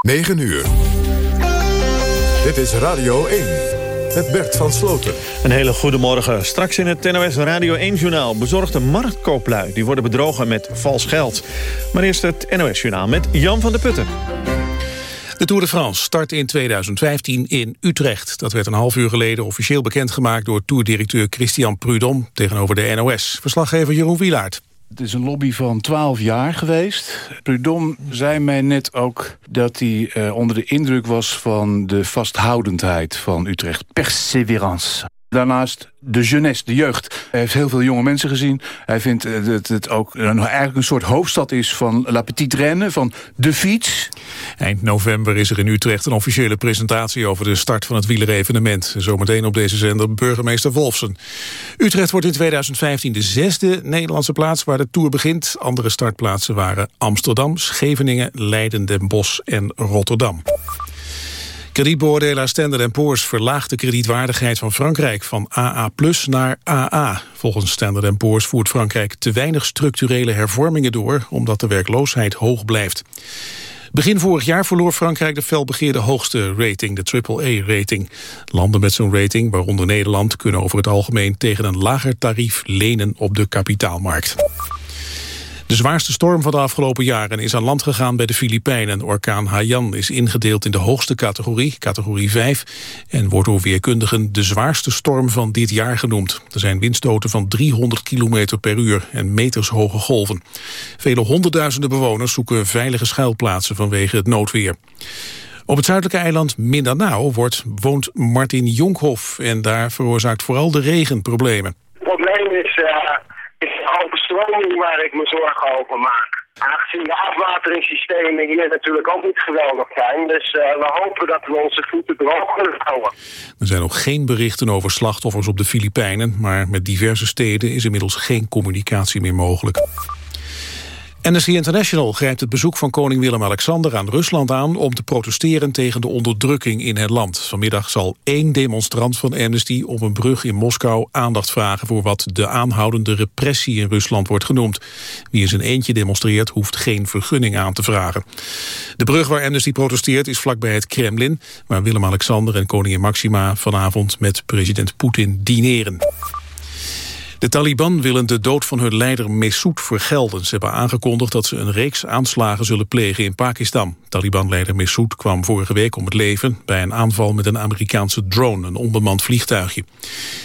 9 uur. Dit is Radio 1. Met Bert van Sloten. Een hele goede morgen. Straks in het NOS Radio 1-journaal. Bezorgde marktkooplui die worden bedrogen met vals geld. Maar eerst het NOS-journaal met Jan van der Putten. De Tour de France start in 2015 in Utrecht. Dat werd een half uur geleden officieel bekendgemaakt... door toerdirecteur Christian Prudhomme tegenover de NOS. Verslaggever Jeroen Wielaert. Het is een lobby van 12 jaar geweest. Prudhomme zei mij net ook dat hij uh, onder de indruk was... van de vasthoudendheid van Utrecht. Perseverance. Daarnaast de jeunesse, de jeugd. Hij heeft heel veel jonge mensen gezien. Hij vindt eh, dat het ook eigenlijk een soort hoofdstad is van La Petite Reine, van de fiets. Eind november is er in Utrecht een officiële presentatie over de start van het wielerevenement. Zometeen op deze zender burgemeester Wolfsen. Utrecht wordt in 2015 de zesde Nederlandse plaats waar de Tour begint. Andere startplaatsen waren Amsterdam, Scheveningen, Leiden, Den Bosch en Rotterdam. Kredietbeoordelaar Standard Poor's verlaagt de kredietwaardigheid van Frankrijk van AA naar AA. Volgens Standard Poor's voert Frankrijk te weinig structurele hervormingen door, omdat de werkloosheid hoog blijft. Begin vorig jaar verloor Frankrijk de felbegeerde hoogste rating, de AAA-rating. Landen met zo'n rating, waaronder Nederland, kunnen over het algemeen tegen een lager tarief lenen op de kapitaalmarkt. De zwaarste storm van de afgelopen jaren is aan land gegaan bij de Filipijnen. Orkaan Haiyan is ingedeeld in de hoogste categorie, categorie 5... en wordt door weerkundigen de zwaarste storm van dit jaar genoemd. Er zijn windstoten van 300 km per uur en metershoge golven. Vele honderdduizenden bewoners zoeken veilige schuilplaatsen vanwege het noodweer. Op het zuidelijke eiland Mindanao wordt, woont Martin Jonkhoff... en daar veroorzaakt vooral de regen problemen. Het probleem is... Uh overstroming waar ik me zorgen over maak. Aangezien de afwateringssystemen hier natuurlijk ook niet geweldig zijn. Dus uh, we hopen dat we onze voeten droog kunnen houden. Er zijn nog geen berichten over slachtoffers op de Filipijnen... maar met diverse steden is inmiddels geen communicatie meer mogelijk. Amnesty International grijpt het bezoek van koning Willem-Alexander aan Rusland aan om te protesteren tegen de onderdrukking in het land. Vanmiddag zal één demonstrant van Amnesty op een brug in Moskou aandacht vragen voor wat de aanhoudende repressie in Rusland wordt genoemd. Wie in zijn eentje demonstreert hoeft geen vergunning aan te vragen. De brug waar Amnesty protesteert is vlakbij het Kremlin, waar Willem-Alexander en koningin Maxima vanavond met president Poetin dineren. De Taliban willen de dood van hun leider Messoud vergelden. Ze hebben aangekondigd dat ze een reeks aanslagen zullen plegen in Pakistan. Taliban-leider Messoud kwam vorige week om het leven... bij een aanval met een Amerikaanse drone, een onbemand vliegtuigje.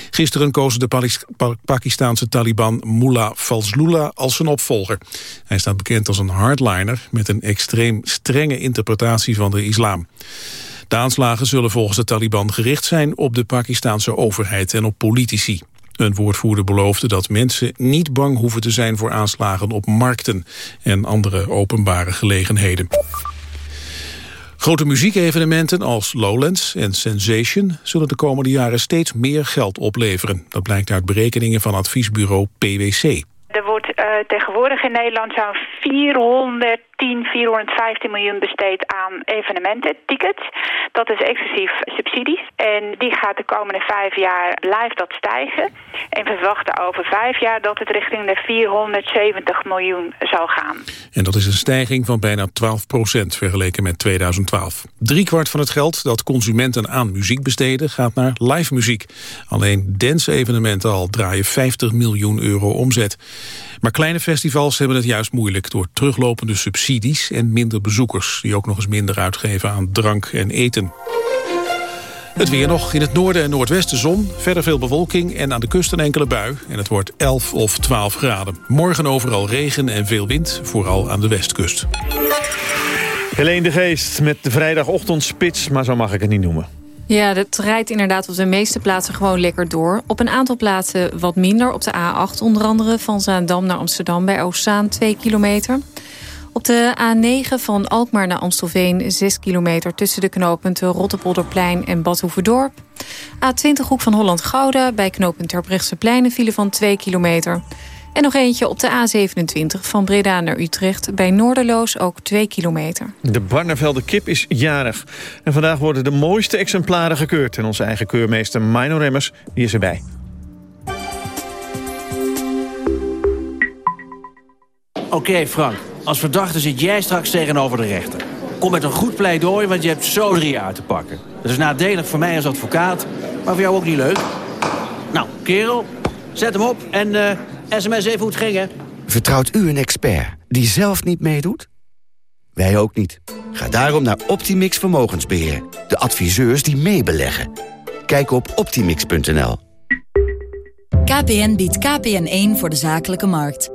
Gisteren kozen de Pakistanse Taliban Mullah Fazlullah als zijn opvolger. Hij staat bekend als een hardliner... met een extreem strenge interpretatie van de islam. De aanslagen zullen volgens de Taliban gericht zijn op de Pakistanse overheid en op politici. Een woordvoerder beloofde dat mensen niet bang hoeven te zijn voor aanslagen op markten en andere openbare gelegenheden. Grote muziekevenementen als Lowlands en Sensation zullen de komende jaren steeds meer geld opleveren. Dat blijkt uit berekeningen van adviesbureau PwC. Er wordt uh, tegenwoordig in Nederland zo'n 400 10, 415 miljoen besteed aan evenementen, tickets. Dat is exclusief subsidies. En die gaat de komende vijf jaar blijft dat stijgen. En we verwachten over vijf jaar dat het richting de 470 miljoen zal gaan. En dat is een stijging van bijna 12 procent vergeleken met 2012. Driekwart van het geld dat consumenten aan muziek besteden gaat naar live muziek. Alleen dance-evenementen al draaien 50 miljoen euro omzet. Maar kleine festivals hebben het juist moeilijk door teruglopende subsidies en minder bezoekers die ook nog eens minder uitgeven aan drank en eten. Het weer nog. In het noorden en noordwesten zon. Verder veel bewolking en aan de kust een enkele bui. En het wordt 11 of 12 graden. Morgen overal regen en veel wind, vooral aan de westkust. Helene de Geest met de vrijdagochtendspits, maar zo mag ik het niet noemen. Ja, het rijdt inderdaad op de meeste plaatsen gewoon lekker door. Op een aantal plaatsen wat minder. Op de A8 onder andere van Zaandam naar Amsterdam bij Oostzaan 2 kilometer. Op de A9 van Alkmaar naar Amstelveen 6 kilometer... tussen de knooppunten Rottepolderplein en Badhoevedorp. A20 hoek van Holland-Gouda bij knooppunt Terbrechtseplein... een file van 2 kilometer. En nog eentje op de A27 van Breda naar Utrecht... bij Noorderloos ook 2 kilometer. De Barnevelde kip is jarig. En vandaag worden de mooiste exemplaren gekeurd. En onze eigen keurmeester Mino Remmers die is erbij. Oké Frank, als verdachte zit jij straks tegenover de rechter. kom met een goed pleidooi, want je hebt zo drie jaar te pakken. Dat is nadelig voor mij als advocaat, maar voor jou ook niet leuk. Nou, kerel, zet hem op en uh, sms even hoe het ging, hè. Vertrouwt u een expert die zelf niet meedoet? Wij ook niet. Ga daarom naar Optimix Vermogensbeheer. De adviseurs die meebeleggen. Kijk op optimix.nl. KPN biedt KPN1 voor de zakelijke markt.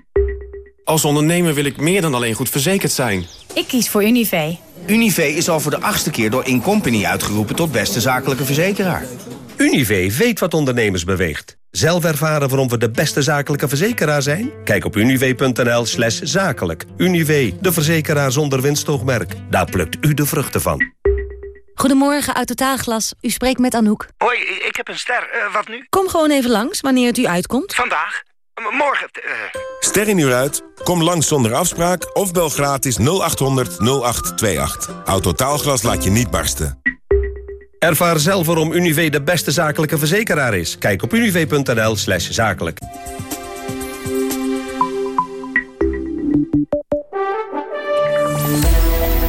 Als ondernemer wil ik meer dan alleen goed verzekerd zijn. Ik kies voor Univé. Univé is al voor de achtste keer door Incompany uitgeroepen... tot beste zakelijke verzekeraar. Univé weet wat ondernemers beweegt. Zelf ervaren waarom we de beste zakelijke verzekeraar zijn? Kijk op univ.nl slash zakelijk. Univ, de verzekeraar zonder winstoogmerk. Daar plukt u de vruchten van. Goedemorgen, Autotaalglas. U spreekt met Anouk. Hoi, ik heb een ster. Uh, wat nu? Kom gewoon even langs, wanneer het u uitkomt. Vandaag? Morgen? Uh... Ster in uur uit? Kom langs zonder afspraak of bel gratis 0800 0828. Autotaalglas laat je niet barsten. Ervaar zelf waarom Univé de beste zakelijke verzekeraar is. Kijk op univ.nl slash zakelijk.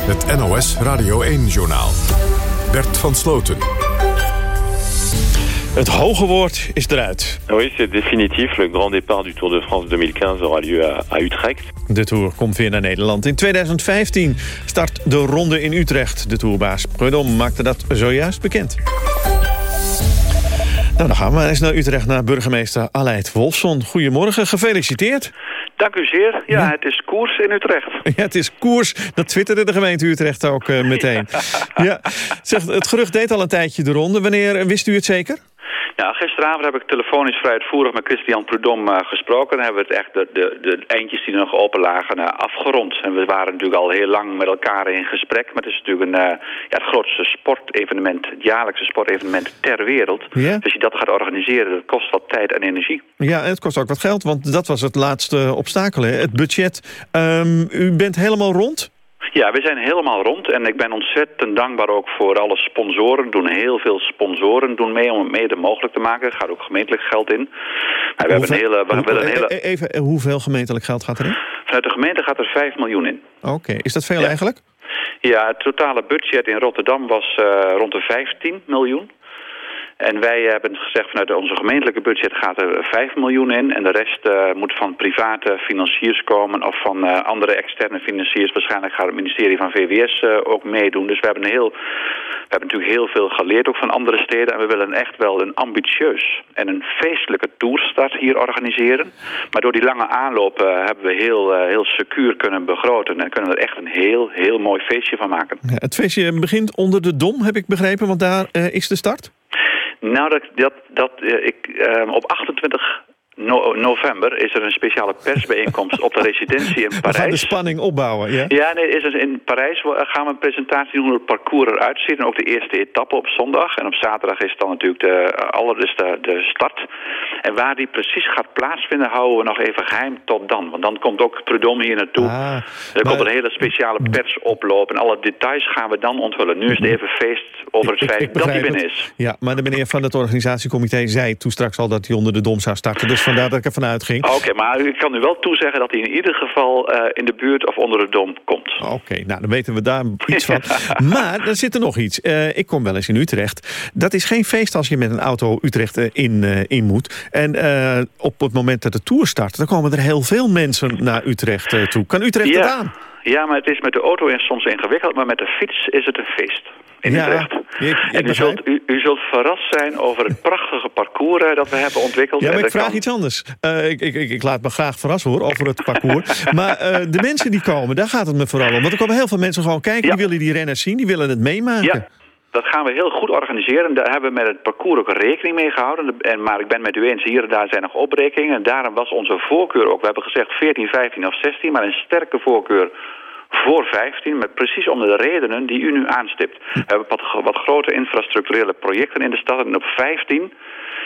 Het NOS Radio 1-journaal. Bert van Sloten. Het hoge woord is eruit. Oui, c'est définitif. Le grand départ du Tour de France 2015 aura lieu à, à Utrecht. De Tour komt weer naar Nederland. In 2015 start de ronde in Utrecht. De Tourbaas Prudhomme maakte dat zojuist bekend. Nou, dan gaan we eens naar Utrecht, naar burgemeester Aleid Wolfson. Goedemorgen, gefeliciteerd. Dank u zeer. Ja, het is koers in Utrecht. Ja, het is koers. Dat twitterde de gemeente Utrecht ook uh, meteen. ja. Zegt, het gerucht deed al een tijdje de ronde. Wanneer wist u het zeker? Gisteravond heb ik telefonisch vrij uitvoerig met Christian Prudhomme uh, gesproken. Dan hebben we het echt de, de, de eindjes die nog open lagen uh, afgerond. En we waren natuurlijk al heel lang met elkaar in gesprek. Maar het is natuurlijk een, uh, ja, het grootste sportevenement, het jaarlijkse sportevenement ter wereld. Dus je dat gaat organiseren, dat kost wat tijd en energie. Ja, en het kost ook wat geld, want dat was het laatste obstakel, hè? het budget. Um, u bent helemaal rond? Ja, we zijn helemaal rond en ik ben ontzettend dankbaar ook voor alle sponsoren. Doen heel veel sponsoren doen mee om het mede mogelijk te maken. Er gaat ook gemeentelijk geld in. Maar we hoeveel, hebben een hele, we hebben een hele... e- Even, hoeveel gemeentelijk geld gaat erin? Vanuit de gemeente gaat er 5 miljoen in. Oké, okay. is dat veel ja. eigenlijk? Ja, het totale budget in Rotterdam was uh, rond de 15 miljoen. En wij hebben gezegd vanuit onze gemeentelijke budget gaat er 5 miljoen in. En de rest uh, moet van private financiers komen of van uh, andere externe financiers. Waarschijnlijk gaat het ministerie van VWS uh, ook meedoen. Dus we hebben, heel, we hebben natuurlijk heel veel geleerd ook van andere steden. En we willen echt wel een ambitieus en een feestelijke toerstart hier organiseren. Maar door die lange aanloop hebben we heel, heel secuur kunnen begroten. En kunnen we er echt een heel, heel mooi feestje van maken. Ja, het feestje begint onder de Dom, heb ik begrepen, want daar is de start? Nou, dat, dat, dat ik, um, op 28 no november is er een speciale persbijeenkomst op de residentie in Parijs. We gaan de spanning opbouwen, ja? Ja, nee, is in Parijs gaan we een presentatie doen hoe het parcours eruit ziet. En ook de eerste etappe op zondag. En op zaterdag is dan natuurlijk de, aller, dus de, de start. En waar die precies gaat plaatsvinden, houden we nog even geheim tot dan. Want dan komt ook Prudhomme hier naartoe. Ah, er maar... komt een hele speciale persoploop. En alle details gaan we dan onthullen. Nu is het even feest over het ik, feit ik dat hij binnen is. Ja, maar de meneer van het organisatiecomité zei toen straks al dat hij onder de Dom zou starten. Dus vandaar dat ik ervan uitging. Oké, okay, maar ik kan u wel toezeggen dat hij in ieder geval uh, in de buurt of onder de dom komt. Oké, okay, nou dan weten we daar iets van. maar er zit er nog iets. Uh, ik kom wel eens in Utrecht. Dat is geen feest als je met een auto Utrecht uh, in, in moet. En op het moment dat de Tour start, dan komen er heel veel mensen naar Utrecht toe. Kan Utrecht ja. het aan? Ja, maar het is met de auto soms ingewikkeld, maar met de fiets is het een feest. In ja, Utrecht. Ik, ik en u zult, u, u zult, verrast zijn over het prachtige parcours dat we hebben ontwikkeld. Ja, maar ik vraag kan... iets anders. Uh, ik, ik, ik, laat me graag verrassen hoor, over het parcours. maar uh, de mensen die komen, daar gaat het me vooral om. Want er komen heel veel mensen gewoon kijken, ja. die willen die renners zien, die willen het meemaken. Ja. Dat gaan we heel goed organiseren. Daar hebben we met het parcours ook rekening mee gehouden. En, maar ik ben met u eens, hier en daar zijn nog opbrekingen. En daarom was onze voorkeur ook, we hebben gezegd 14, 15 of 16, maar een sterke voorkeur voor 15, met precies om de redenen die u nu aanstipt. We hebben wat, wat grote infrastructurele projecten in de stad en op 15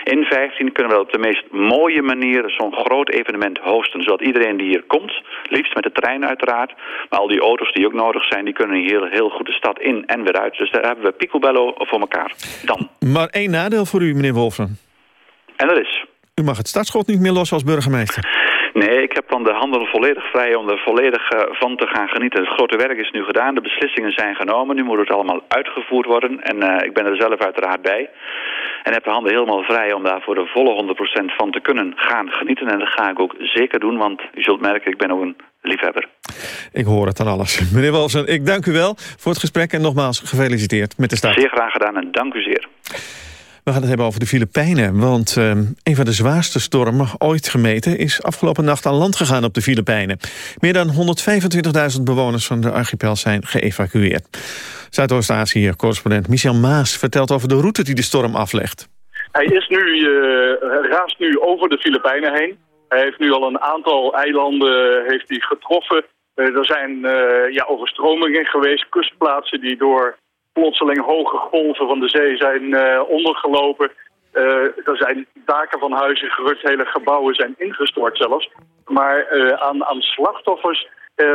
in 15 kunnen we op de meest mooie manier zo'n groot evenement hosten. Zodat iedereen die hier komt, liefst met de trein uiteraard. Maar al die auto's die ook nodig zijn, die kunnen hier heel, heel goed de stad in en weer uit. Dus daar hebben we picobello voor elkaar. Dan. Maar één nadeel voor u, meneer Wolfram. En dat is? U mag het startschot niet meer los als burgemeester. Nee, ik heb dan de handen volledig vrij om er volledig uh, van te gaan genieten. Het grote werk is nu gedaan, de beslissingen zijn genomen. Nu moet het allemaal uitgevoerd worden en uh, ik ben er zelf uiteraard bij. En heb de handen helemaal vrij om daar voor de volle 100% van te kunnen gaan genieten. En dat ga ik ook zeker doen, want u zult merken, ik ben ook een liefhebber. Ik hoor het aan alles. Meneer Walsen, ik dank u wel voor het gesprek en nogmaals gefeliciteerd met de start. Zeer graag gedaan en dank u zeer. We gaan het hebben over de Filipijnen, want uh, een van de zwaarste stormen ooit gemeten... is afgelopen nacht aan land gegaan op de Filipijnen. Meer dan 125.000 bewoners van de archipel zijn geëvacueerd. Zuidoost-Azië-correspondent Michel Maas vertelt over de route die de storm aflegt. Hij is nu, uh, raast nu over de Filipijnen heen. Hij heeft nu al een aantal eilanden heeft hij getroffen. Uh, er zijn ja, overstromingen geweest, kustplaatsen die door plotseling hoge golven van de zee zijn uh, ondergelopen. Uh, er zijn daken van huizen gerukt, hele gebouwen zijn ingestort zelfs. Maar uh, aan, aan slachtoffers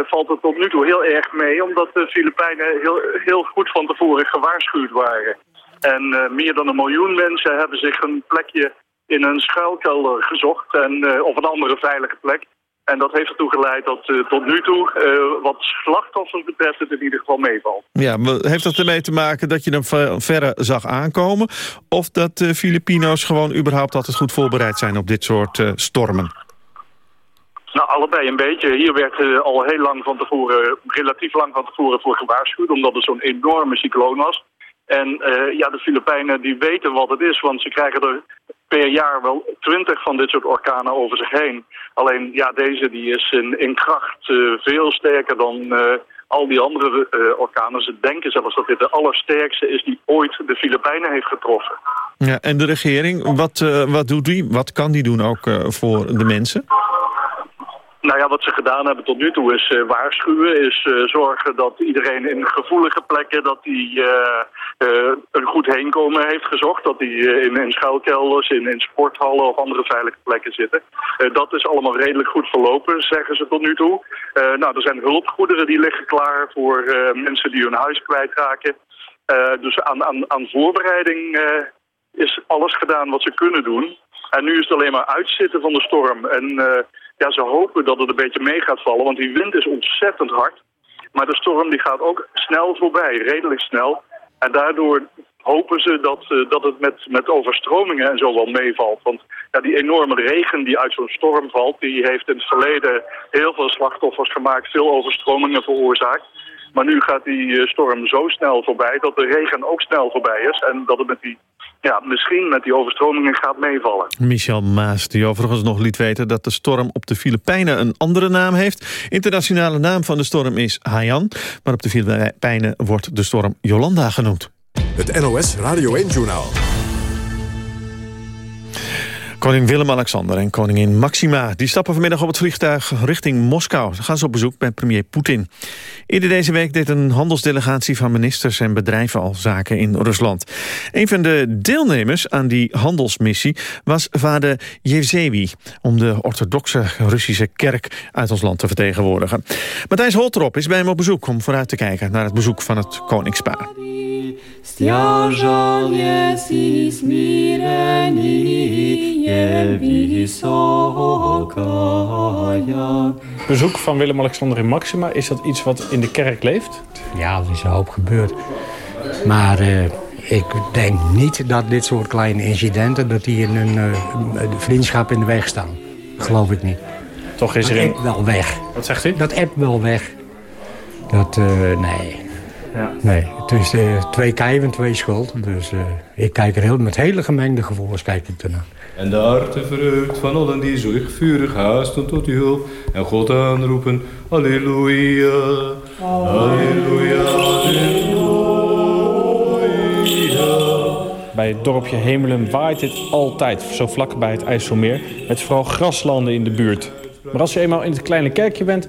valt het tot nu toe heel erg mee... omdat de Filipijnen heel, heel goed van tevoren gewaarschuwd waren. En meer dan een miljoen mensen hebben zich een plekje in een schuilkelder gezocht... En, of een andere veilige plek. En dat heeft ertoe geleid dat uh, tot nu toe, uh, wat slachtoffers betreft, het in ieder geval meevalt. Ja, heeft dat ermee te maken dat je hem verre zag aankomen? Of dat de Filipino's gewoon überhaupt altijd goed voorbereid zijn op dit soort stormen? Nou, allebei een beetje. Hier werd al heel lang van tevoren, relatief lang van tevoren voor gewaarschuwd, omdat het zo'n enorme cycloon was. En ja, de Filipijnen die weten wat het is, want ze krijgen er per jaar wel twintig van dit soort orkanen over zich heen. Alleen, ja, deze die is in, kracht uh, veel sterker dan uh, al die andere orkanen. Ze denken zelfs dat dit de allersterkste is die ooit de Filipijnen heeft getroffen. Ja, en de regering, wat, wat doet die? Wat kan die doen ook voor de mensen? Nou ja, wat ze gedaan hebben tot nu toe is uh, waarschuwen, is uh, zorgen dat iedereen in gevoelige plekken dat die een goed heenkomen heeft gezocht. Dat die in, in schuilkelders, in, in sporthallen of andere veilige plekken zitten. dat is allemaal redelijk goed verlopen, zeggen ze tot nu toe. nou, er zijn hulpgoederen die liggen klaar voor mensen die hun huis kwijtraken. dus aan, aan, aan voorbereiding is alles gedaan wat ze kunnen doen. En nu is het alleen maar uitzitten van de storm. En ja, ze hopen dat het een beetje mee gaat vallen, want die wind is ontzettend hard. Maar de storm die gaat ook snel voorbij, redelijk snel. En daardoor hopen ze dat, uh, dat het met, met overstromingen en zo wel meevalt. Want ja, die enorme regen die uit zo'n storm valt... die heeft in het verleden heel veel slachtoffers gemaakt, veel overstromingen veroorzaakt. Maar nu gaat die storm zo snel voorbij dat de regen ook snel voorbij is. En dat het met die, ja, misschien met die overstromingen gaat meevallen. Michel Maas, die overigens nog liet weten dat de storm op de Filipijnen een andere naam heeft. Internationale naam van de storm is Haiyan. Maar op de Filipijnen wordt de storm Jolanda genoemd. Het NOS Radio 1-journaal. Koning Willem-Alexander en koningin Maxima... die stappen vanmiddag op het vliegtuig richting Moskou. Ze gaan ze op bezoek bij premier Poetin. Eerder deze week deed een handelsdelegatie van ministers en bedrijven al zaken in Rusland. Een van de deelnemers aan die handelsmissie was vader Yevsevi... om de orthodoxe Russische kerk uit ons land te vertegenwoordigen. Matthijs Holtrop is bij hem op bezoek om vooruit te kijken... naar het bezoek van het koningspaar. Bezoek van Willem-Alexander in Maxima, is dat iets wat in de kerk leeft? Ja, er is een hoop gebeurd. Maar uh, ik denk niet dat dit soort kleine incidenten... dat die in een uh, vriendschap in de weg staan. Geloof ik niet. Toch is dat er een... wel weg. Wat zegt u? Dat app wel weg. Dat, uh, nee... Ja. Nee, het is uh, twee kijven, twee schuld. Dus uh, ik kijk er heel, met hele gemengde gevoelens kijk ik ernaar. En de harte verheugt van allen die zo vurig haasten tot uw hulp. En God aanroepen, Halleluja, Halleluja, Halleluja. Bij het dorpje Hemelen waait dit altijd, zo vlak bij het IJsselmeer. Met vooral graslanden in de buurt. Maar als je eenmaal in het kleine kerkje bent,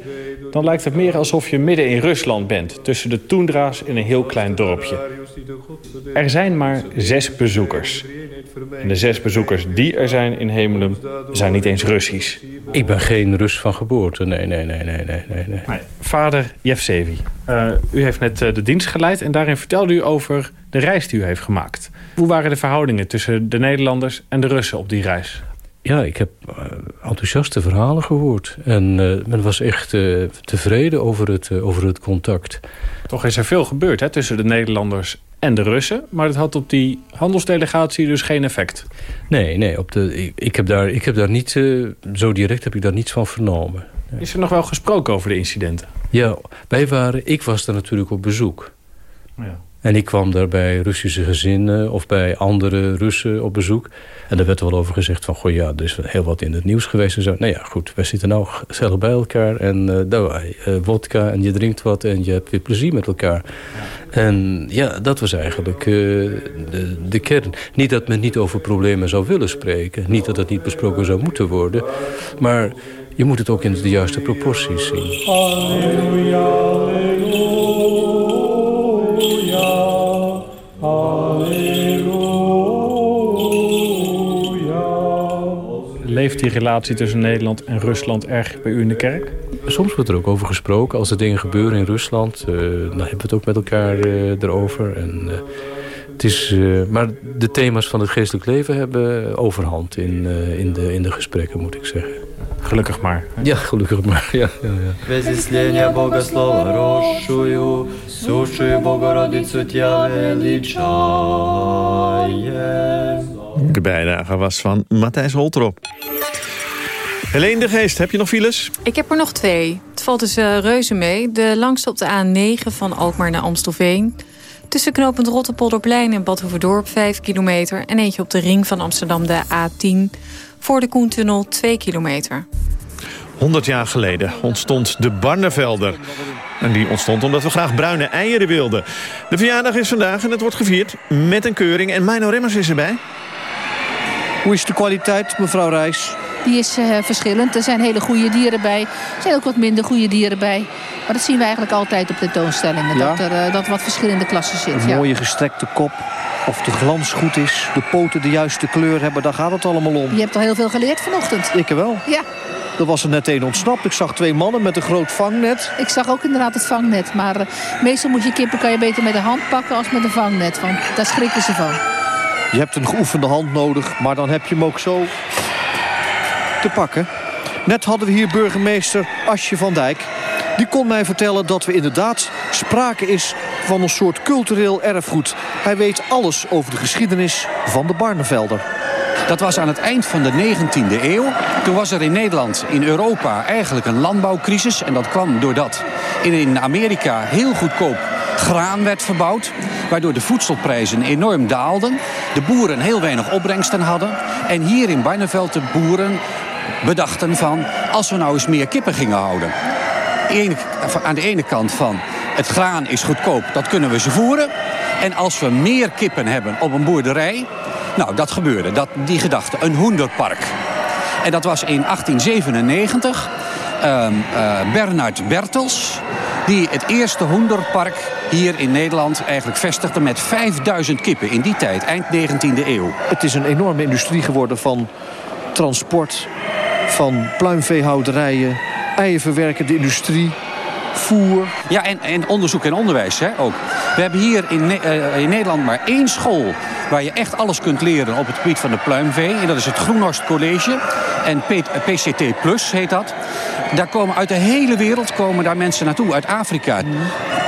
dan lijkt het meer alsof je midden in Rusland bent... tussen de toendra's in een heel klein dorpje. Er zijn maar zes bezoekers. En de zes bezoekers die er zijn in Hemelum zijn niet eens Russisch. Ik ben geen Rus van geboorte, nee, nee, nee, nee, nee. nee. Vader Jevsevi, uh, u heeft net uh, de dienst geleid... en daarin vertelde u over de reis die u heeft gemaakt. Hoe waren de verhoudingen tussen de Nederlanders en de Russen op die reis? Ja, ik heb uh, enthousiaste verhalen gehoord. En men was echt tevreden over het, over het contact. Toch is er veel gebeurd hè, tussen de Nederlanders en de Russen. Maar dat had op die handelsdelegatie dus geen effect. Nee, nee op de, ik, ik heb daar, ik heb daar niet, zo direct heb ik daar niets van vernomen. Is er nog wel gesproken over de incidenten? Ja, wij waren, ik was daar natuurlijk op bezoek. Ja. En ik kwam daar bij Russische gezinnen of bij andere Russen op bezoek. En daar werd wel over gezegd van, goh ja, er is heel wat in het nieuws geweest en zo. Nou ja, goed, wij zitten nou gezellig bij elkaar en uh, nou, uh, wodka en je drinkt wat en je hebt weer plezier met elkaar. En ja, dat was eigenlijk uh, de, de kern. Niet dat men niet over problemen zou willen spreken. Niet dat het niet besproken zou moeten worden. Maar je moet het ook in de juiste proporties zien. Halleluja, Leeft die relatie tussen Nederland en Rusland erg bij u in de kerk? Soms wordt er ook over gesproken. Als er dingen gebeuren in Rusland, uh, dan hebben we het ook met elkaar uh, erover. En, uh, het is, maar de thema's van het geestelijk leven hebben overhand in, in, de, in de gesprekken, moet ik zeggen. Gelukkig maar. Ja, gelukkig maar. Ja, ja, ja. De bijdrage was van Matthijs Holtrop. Helene de Geest, heb je nog files? Ik heb er nog twee. Het valt dus uh, reuze mee. De langste op de A9 van Alkmaar naar Amstelveen. Tussen knooppunt Rotterpolderplein en Badhoevedorp 5 kilometer. En eentje op de ring van Amsterdam de A10. Voor de Koentunnel 2 kilometer. 100 jaar geleden ontstond de Barnevelder. En die ontstond omdat we graag bruine eieren wilden. De verjaardag is vandaag en het wordt gevierd met een keuring. En Mino Remmers is erbij. Hoe is de kwaliteit, mevrouw Reis? Die is uh, verschillend. Er zijn hele goede dieren bij. Er zijn ook wat minder goede dieren bij. Maar dat zien we eigenlijk altijd op tentoonstellingen. Ja? Dat er uh, dat wat verschillende klassen zit. Een ja. mooie gestrekte kop. Of de glans goed is. De poten de juiste kleur hebben. Daar gaat het allemaal om. Je hebt al heel veel geleerd vanochtend. Ik wel. Ja. Er was er net één ontsnapt. Ik zag twee mannen met een groot vangnet. Ik zag ook inderdaad het vangnet. Maar uh, meestal moet je kippen kan je beter met de hand pakken als met een vangnet. Want daar schrikken ze van. Je hebt een geoefende hand nodig, maar dan heb je hem ook zo te pakken. Net hadden we hier burgemeester Asje van Dijk. Die kon mij vertellen dat we inderdaad sprake is van een soort cultureel erfgoed. Hij weet alles over de geschiedenis van de Barnevelder. Dat was aan het eind van de 19e eeuw. Toen was er in Nederland, in Europa, eigenlijk een landbouwcrisis. En dat kwam doordat in Amerika heel goedkoop graan werd verbouwd. Waardoor de voedselprijzen enorm daalden. De boeren heel weinig opbrengsten hadden. En hier in Barneveld de boeren bedachten van... als we nou eens meer kippen gingen houden. Aan de ene kant van het graan is goedkoop, dat kunnen we ze voeren. En als we meer kippen hebben op een boerderij... Nou, dat gebeurde, dat, die gedachte, een hoenderpark. En dat was in 1897. Um, uh, Bernard Bertels, die het eerste hoenderpark hier in Nederland eigenlijk vestigde met 5000 kippen in die tijd, eind 19e eeuw. Het is een enorme industrie geworden van transport, van pluimveehouderijen, eierverwerkende industrie, voer. Ja, en, en onderzoek en onderwijs hè, ook. We hebben hier in, uh, in Nederland maar één school waar je echt alles kunt leren op het gebied van de pluimvee. En dat is het Groenhorst College. En PCT Plus heet dat. Daar komen uit de hele wereld komen daar mensen naartoe, uit Afrika.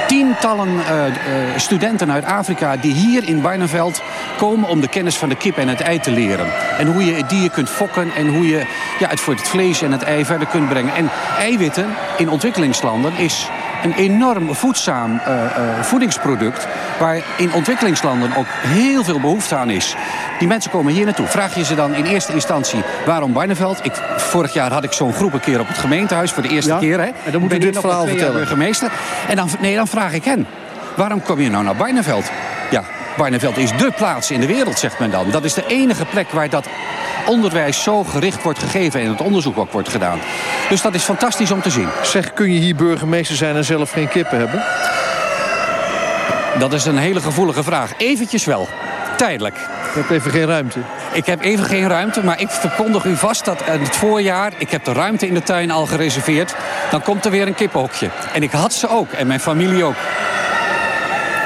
Tientallen uh, uh, studenten uit Afrika die hier in Barneveld komen om de kennis van de kip en het ei te leren. En hoe je het dier kunt fokken en hoe je ja, het voor het vlees en het ei verder kunt brengen. En eiwitten in ontwikkelingslanden is een enorm voedzaam uh, uh, voedingsproduct... waar in ontwikkelingslanden ook heel veel behoefte aan is. Die mensen komen hier naartoe. Vraag je ze dan in eerste instantie waarom Barneveld? Ik, vorig jaar had ik zo'n groep een keer op het gemeentehuis voor de eerste ja? keer. Hè. En dan moet je dit verhaal vertellen. Burgemeester. En dan, nee, dan vraag ik hen. Waarom kom je nou naar Barneveld? Ja, Barneveld is dé plaats in de wereld, zegt men dan. Dat is de enige plek waar dat onderwijs zo gericht wordt gegeven... en het onderzoek ook wordt gedaan. Dus dat is fantastisch om te zien. Zeg, kun je hier burgemeester zijn en zelf geen kippen hebben? Dat is een hele gevoelige vraag. Eventjes wel. Tijdelijk. Je hebt even geen ruimte. Ik heb even geen ruimte, maar ik verkondig u vast dat in het voorjaar... ik heb de ruimte in de tuin al gereserveerd... dan komt er weer een kippenhokje. En ik had ze ook, en mijn familie ook.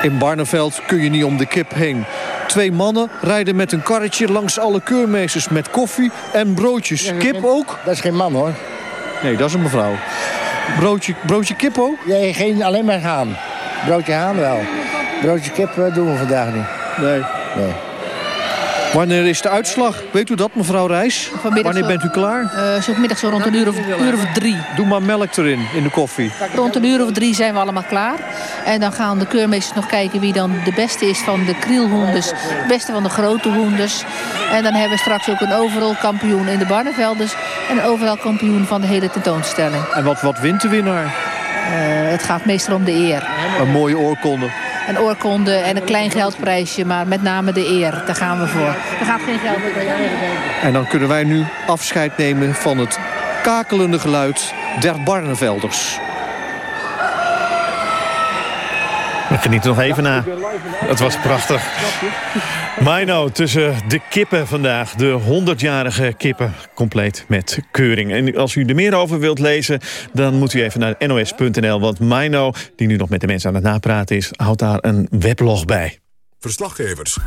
In Barneveld kun je niet om de kip heen. Twee mannen rijden met een karretje langs alle keurmeesters met koffie en broodjes. Kip ook? Dat is geen man hoor. Nee, dat is een mevrouw. Broodje, broodje kip ook? Nee, geen, alleen maar haan. Broodje haan wel. Broodje kip eh, doen we vandaag niet. Nee. Nee. Wanneer is de uitslag? Weet u dat, mevrouw Reis? Wanneer bent u klaar? Uh, zo middag zo rond een uur of, uur of drie. Doe maar melk erin, in de koffie. Rond een uur of drie zijn we allemaal klaar. En dan gaan de keurmeesters nog kijken wie dan de beste is van de krielhoenders. De beste van de grote hoenders. En dan hebben we straks ook een overal kampioen in de Barnevelders. En een overal kampioen van de hele tentoonstelling. En wat, wat wint de winnaar? Uh, het gaat meestal om de eer. Een mooie oorkonde een oorkonde en een klein geldprijsje. Maar met name de eer, daar gaan we voor. Er gaat geen geld En dan kunnen wij nu afscheid nemen van het kakelende geluid der Barnevelders. We genieten nog even na. Het was prachtig. Mino tussen de kippen vandaag. De 100-jarige kippen. Compleet met keuring. En als u er meer over wilt lezen, dan moet u even naar nos.nl. Want Mino, die nu nog met de mensen aan het napraten is... houdt daar een weblog bij. Verslaggevers.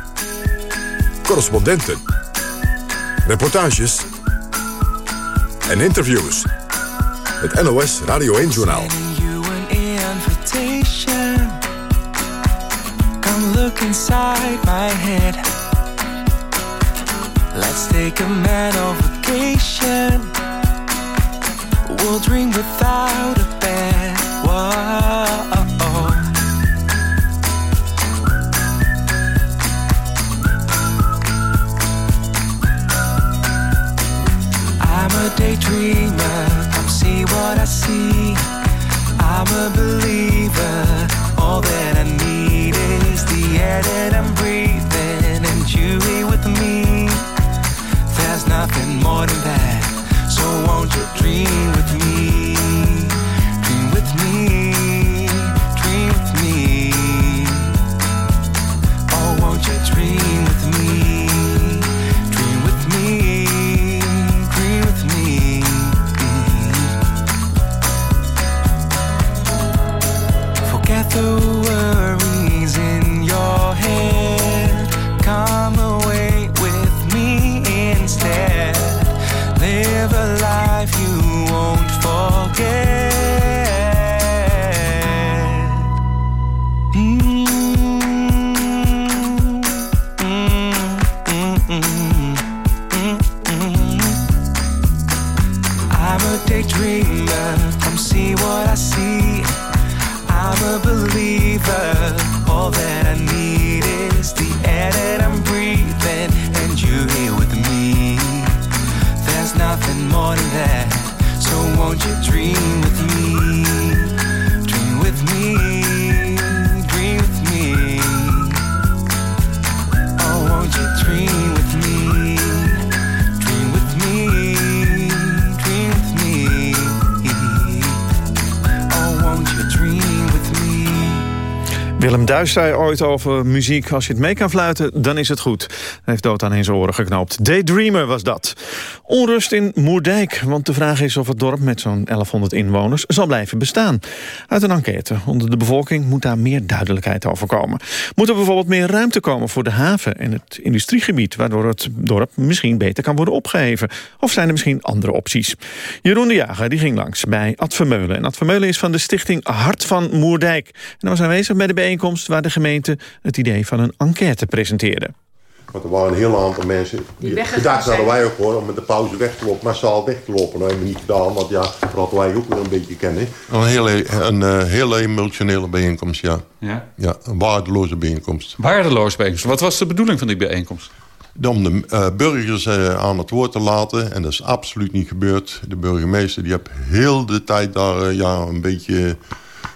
Correspondenten. Reportages. En interviews. Het NOS Radio 1-journaal. Look inside my head. Let's take a mental vacation. We'll dream without a bed. Whoa. I'm a daydreamer. Come see what I see. I'm a believer. All that I air that I'm breathing, and you here with me. There's nothing more than that. So won't you dream with me? Duis zei ooit over muziek... als je het mee kan fluiten, dan is het goed. Hij heeft dood aan zijn oren geknoopt. Daydreamer was dat. Onrust in Moerdijk, want de vraag is of het dorp... met zo'n 1100 inwoners zal blijven bestaan. Uit een enquête onder de bevolking moet daar meer duidelijkheid over komen. Moet er bijvoorbeeld meer ruimte komen voor de haven... en het industriegebied, waardoor het dorp misschien beter kan worden opgeheven? Of zijn er misschien andere opties? Jeroen de Jager die ging langs bij Ad Vermeulen. En Ad Vermeulen is van de stichting Hart van Moerdijk. En was aanwezig bij de bijeenkomst waar de gemeente het idee van een enquête presenteerde. Want er waren een heel aantal mensen die, weggegaan gedacht hadden zijn. wij ook hoor, om met de pauze weg te lopen, massaal weg te lopen. Dat hebben we niet gedaan, want ja, dat hadden wij ook weer een beetje kennen. Een hele, een, eh, hele emotionele bijeenkomst, ja. Ja? Ja, een waardeloze bijeenkomst. Waardeloos bijeenkomst. Wat was de bedoeling van die bijeenkomst? Om de eh, burgers eh, aan het woord te laten. En dat is absoluut niet gebeurd. De burgemeester die heeft heel de tijd daar ja, een beetje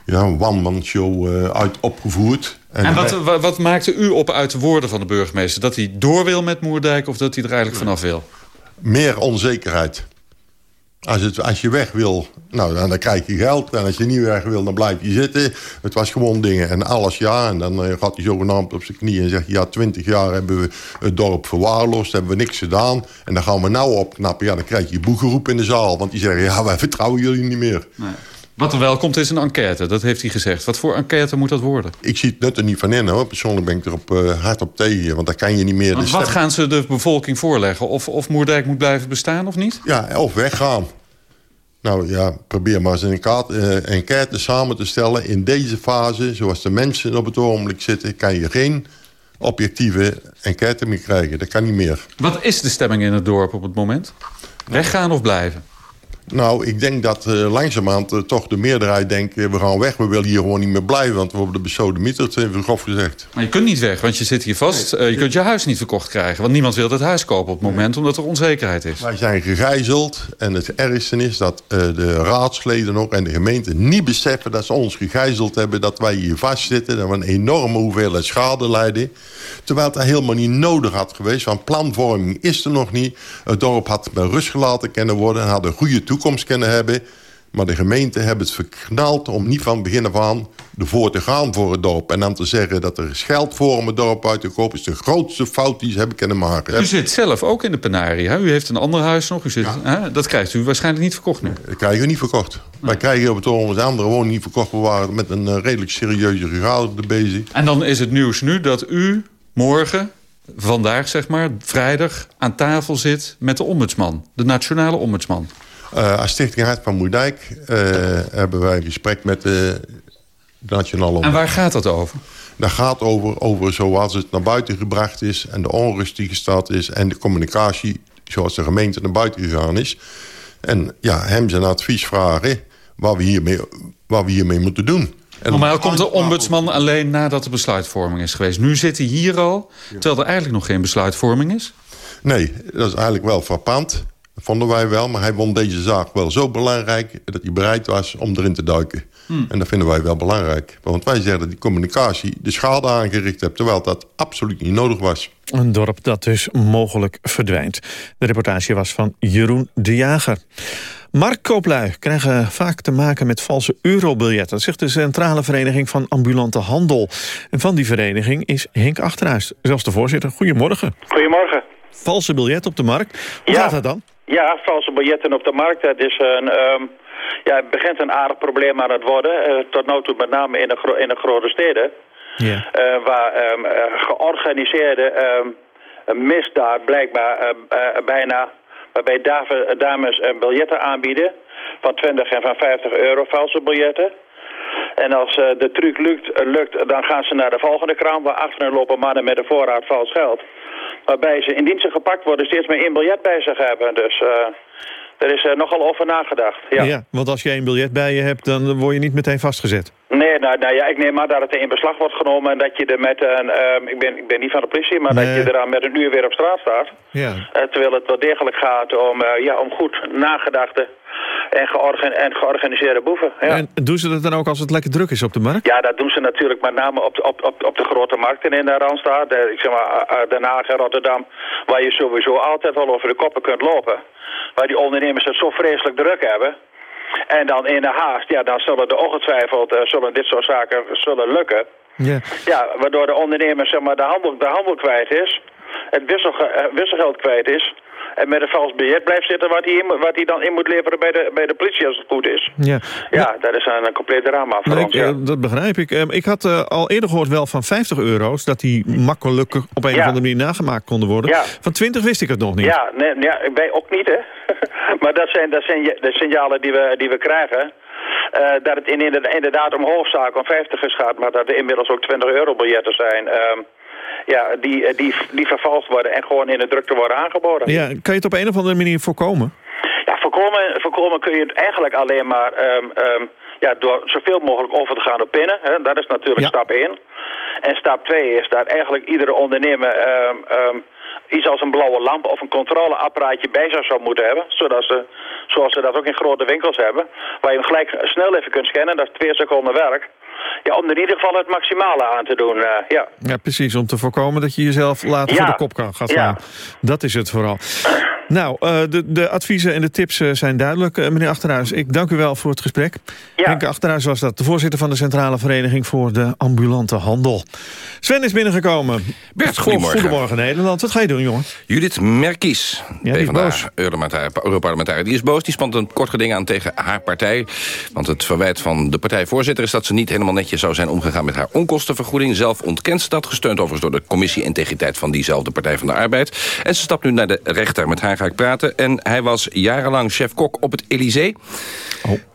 ja, een one-man-show eh, uit opgevoerd. En wat, wat, wat maakte u op uit de woorden van de burgemeester? Dat hij door wil met Moerdijk of dat hij er eigenlijk vanaf wil? Meer onzekerheid. Als, het, als je weg wil, nou, dan, dan krijg je geld. En als je niet weg wil, dan blijf je zitten. Het was gewoon dingen. En alles ja. En dan eh, gaat hij zogenaamd op zijn knieën en zegt... ja, twintig jaar hebben we het dorp verwaarloosd. Hebben we niks gedaan. En dan gaan we nou opknappen. Ja, dan krijg je boegeroep in de zaal. Want die zeggen, ja, wij vertrouwen jullie niet meer. Nee. Wat er wel komt is een enquête, dat heeft hij gezegd. Wat voor enquête moet dat worden? Ik zie het nut er niet van in, hoor. Persoonlijk ben ik er op, uh, hard op tegen. Want daar kan je niet meer... Want wat gaan ze de bevolking voorleggen? Of, of Moerdijk moet blijven bestaan of niet? Ja, of weggaan. Nou ja, probeer maar eens een enquête, uh, enquête samen te stellen. In deze fase, zoals de mensen op het ogenblik zitten... kan je geen objectieve enquête meer krijgen. Dat kan niet meer. Wat is de stemming in het dorp op het moment? Weggaan of blijven? Nou, ik denk dat uh, langzamerhand uh, toch de meerderheid denkt... Uh, we gaan weg, we willen hier gewoon niet meer blijven... want we worden besodemieterd, even grof gezegd. Maar je kunt niet weg, want je zit hier vast. Nee. je kunt je huis niet verkocht krijgen. Want niemand wil het huis kopen op het moment... Nee. omdat er onzekerheid is. Wij zijn gegijzeld en het ergste is dat de raadsleden ook... en de gemeente niet beseffen dat ze ons gegijzeld hebben... dat wij hier vastzitten, dat we een enorme hoeveelheid schade lijden... terwijl het helemaal niet nodig had geweest... want planvorming is er nog niet. Het dorp had met rust gelaten kunnen worden... en had een goede toekomst toekomst kunnen hebben. Maar de gemeente hebben het verknald om niet van begin af aan ervoor te gaan voor het dorp. En dan te zeggen dat er geld voor om het dorp uit te kopen... is de grootste fout die ze hebben kunnen maken. U zit zelf ook in de penarie. U heeft een ander huis nog. U zit, ja. hè? Dat krijgt u waarschijnlijk niet verkocht nu. Dat krijgen we niet verkocht. Nee. Wij krijgen op het ogenblik andere woning niet verkocht. We waren met een uh, redelijk serieuze vergadering bezig. En dan is het nieuws nu dat u morgen vandaag, zeg maar, vrijdag aan tafel zit met de ombudsman. De nationale ombudsman. Uh, als Stichting Hart van Moerdijk uh, hebben wij een gesprek met de Nationale Ombudsman. En waar gaat dat over? Dat gaat over, over zoals het naar buiten gebracht is... en de onrust die gestart is... en de communicatie zoals de gemeente naar buiten gegaan is. En ja, hem zijn advies vragen wat we hiermee, wat we hiermee moeten doen. En Normaal komt de ombudsman alleen nadat de besluitvorming is geweest. Nu zit hij hier al, terwijl er eigenlijk nog geen besluitvorming is? Nee, dat is eigenlijk wel frappant. Dat vonden wij wel, maar hij vond deze zaak wel zo belangrijk... dat hij bereid was om erin te duiken. Hmm. En dat vinden wij wel belangrijk. Want wij zeggen dat die communicatie de schade aangericht heeft... terwijl dat absoluut niet nodig was. Een dorp dat dus mogelijk verdwijnt. De reportage was van Jeroen de Jager. Marktkooplui krijgen vaak te maken met valse eurobiljetten... zegt de Centrale Vereniging van Ambulante Handel. En van die vereniging is Henk Achterhuis, zelfs de voorzitter. Goedemorgen. Goedemorgen. Valse biljet op de markt. Hoe ja. gaat dat dan? Ja, valse biljetten op de markt, dat is een... Um, ja, het begint een aardig probleem aan het worden. Uh, tot nu toe met name in de, gro in de grote steden. Uh, waar um, uh, georganiseerde um, misdaad blijkbaar bijna... waarbij dames biljetten aanbieden van 20 en van 50 euro valse biljetten. En als de truc lukt, lukt, dan gaan ze naar de volgende kraam... waar achter hen lopen mannen met een voorraad vals geld waarbij ze indien ze gepakt worden steeds maar één biljet bij zich hebben. Dus uh, er is er nogal over nagedacht. Ja. ja, want als je één biljet bij je hebt, dan word je niet meteen vastgezet. Nee, nou, nou ja, ik neem aan dat het in beslag wordt genomen en dat je er met een, um, ik, ben, ik ben niet van de politie, maar Nee. dat je er dan met een uur weer op straat staat. Ja. Uh, terwijl het wel degelijk gaat om, uh, ja, om goed nagedachte en, georgan en georganiseerde boeven. Ja. En doen ze dat dan ook als het lekker druk is op de markt? Ja, dat doen ze natuurlijk met name op, de- op, op, op de grote markten in de Randstad. De, ik zeg maar Den Haag en Rotterdam, waar je sowieso altijd wel over de koppen kunt lopen. Waar die ondernemers het zo vreselijk druk hebben. En dan in de haast, ja, dan zullen er ongetwijfeld uh, zullen dit soort zaken zullen lukken. Ja. Ja, waardoor de ondernemer zeg maar, de, handel, de handel kwijt is, het eh, wisselgeld kwijt is... en met een vals biljet blijft zitten wat hij, in, wat hij dan in moet leveren bij de, bij de politie als het goed is. Ja. Ja, dat is een, een compleet drama voor Nee, ons. ik, Ja. eh, dat begrijp ik. Ehm, ik had eh, al eerder gehoord wel van 50 euro's... dat die makkelijk op een Ja. of andere manier nagemaakt konden worden. Van 20 wist ik het nog niet. Ja, nee, ja, wij ook niet, hè. maar dat zijn, dat zijn de signalen die we, die we krijgen. Eh, dat het in, inderdaad- inderdaad omhoog zaak om 50 is gaat, maar dat er inmiddels ook 20 euro biljetten zijn. ehm, ja, die, eh, die, die vervalst worden en gewoon in de drukte worden aangeboden. Ja, kan je het op een of andere manier voorkomen? Ja, voorkomen, voorkomen kun je het eigenlijk alleen maar ehm, ehm, ja, door zoveel mogelijk over te gaan op pinnen. Hè. Dat is natuurlijk stap 1. En stap 2 is dat eigenlijk iedere ondernemer iets als een blauwe lamp of een controleapparaatje bij zich zou moeten hebben. Zodat ze, zoals ze dat ook in grote winkels hebben. Waar je hem gelijk snel even kunt scannen. Dat is twee seconden werk. Ja, om er in ieder geval het maximale aan te doen, eh, ja. Ja, precies. Om te voorkomen dat je jezelf later Ja. voor de kop kan gaan slaan. Dat is het vooral. Nou, eh, de, de adviezen en de tips eh, zijn duidelijk. Eh, meneer Achterhuis, ik dank u wel voor het gesprek. Henk Achterhuis was dat, de voorzitter van de Centrale Vereniging voor de Ambulante Handel. Sven is binnengekomen. Bert, goedemorgen. Goedemorgen Nederland. Wat ga je doen, jongen? Judith Merkies, die is PvdA, Europarlementariër, die is boos. Die spant een kort geding aan tegen haar partij. Want het verwijt van de partijvoorzitter is dat ze niet helemaal netjes zou zijn omgegaan met haar onkostenvergoeding. Zelf ontkent ze dat, gesteund overigens door de commissie Integriteit van diezelfde Partij van de Arbeid. En ze stapt nu naar de rechter. Met haar ga ik praten. En hij was jarenlang chef-kok op het Elysée.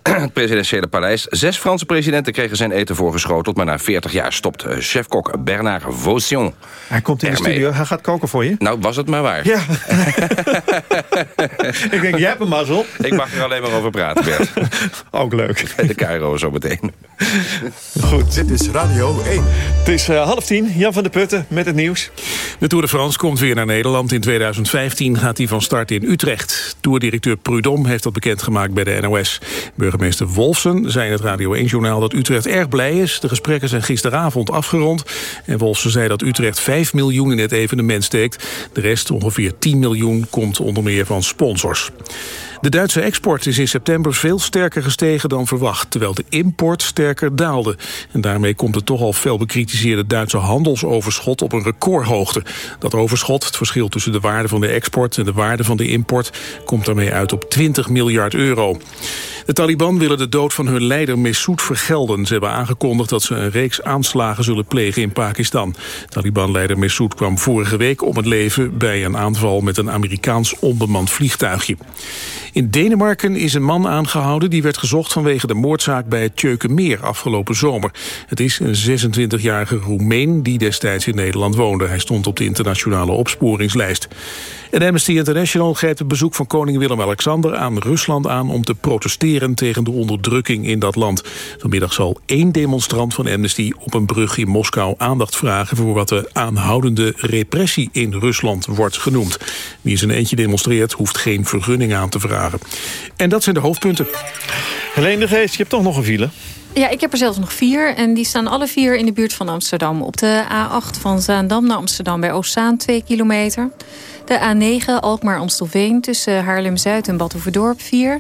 Het presidentiële paleis. Zes Franse presidenten kregen zijn eten voorgeschoteld... maar na 40 jaar stopt eh, chef-kok Bernard Vaution. Hij komt in de studio, hij gaat koken voor je. Nou, was het maar waar. Ja. ik denk, jij hebt een mazzel. Ik mag er alleen maar over praten, Bert. Ook leuk. Bij de Cairo zo meteen. Goed. Dit is Radio 1. Het is eh, half tien. Jan van der Putten met het nieuws. De Tour de France komt weer naar Nederland. In 2015 gaat hij van start in Utrecht. Tourdirecteur Prudhomme heeft dat bekendgemaakt bij de NOS. Burgemeester Wolfsen zei in het Radio 1-journaal dat Utrecht erg blij is. De gesprekken zijn gisteravond afgerond. En Wolfsen zei dat Utrecht 5 miljoen in het evenement steekt. De rest, ongeveer 10 miljoen, komt onder meer van sponsors. De Duitse export is in september veel sterker gestegen dan verwacht... terwijl de import sterker daalde. En daarmee komt het toch al fel bekritiseerde Duitse handelsoverschot op een recordhoogte. Dat overschot, het verschil tussen de waarde van de export en de waarde van de import... komt daarmee uit op 20 miljard euro. De Taliban willen de dood van hun leider Messoud vergelden. Ze hebben aangekondigd dat ze een reeks aanslagen zullen plegen in Pakistan. Taliban-leider Messoud kwam vorige week om het leven... bij een aanval met een Amerikaans onbemand vliegtuigje. In Denemarken is een man aangehouden die werd gezocht vanwege de moordzaak bij het Tjeukenmeer afgelopen zomer. Het is een 26-jarige Roemeen die destijds in Nederland woonde. Hij stond op de internationale opsporingslijst. En Amnesty International grijpt het bezoek van koning Willem-Alexander aan Rusland aan om te protesteren tegen de onderdrukking in dat land. Vanmiddag zal één demonstrant van Amnesty op een brug in Moskou aandacht vragen voor wat de aanhoudende repressie in Rusland wordt genoemd. Wie zijn eentje demonstreert hoeft geen vergunning aan te vragen. En dat zijn de hoofdpunten. Helene Geest, je hebt toch nog een file? Ja, ik heb er zelfs nog vier. En die staan alle vier in de buurt van Amsterdam. Op de A8 van Zaandam naar Amsterdam bij Oostzaan 2 kilometer. De A9 Alkmaar-Amstelveen tussen Haarlem-Zuid en Badhoevedorp 4.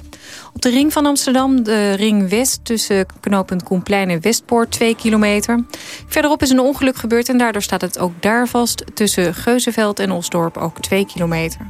Op de ring van Amsterdam de ring West tussen knooppunt Koenplein en Westpoort 2 kilometer. Verderop is een ongeluk gebeurd en daardoor staat het ook daar vast. Tussen Geuzenveld en Osdorp ook 2 kilometer.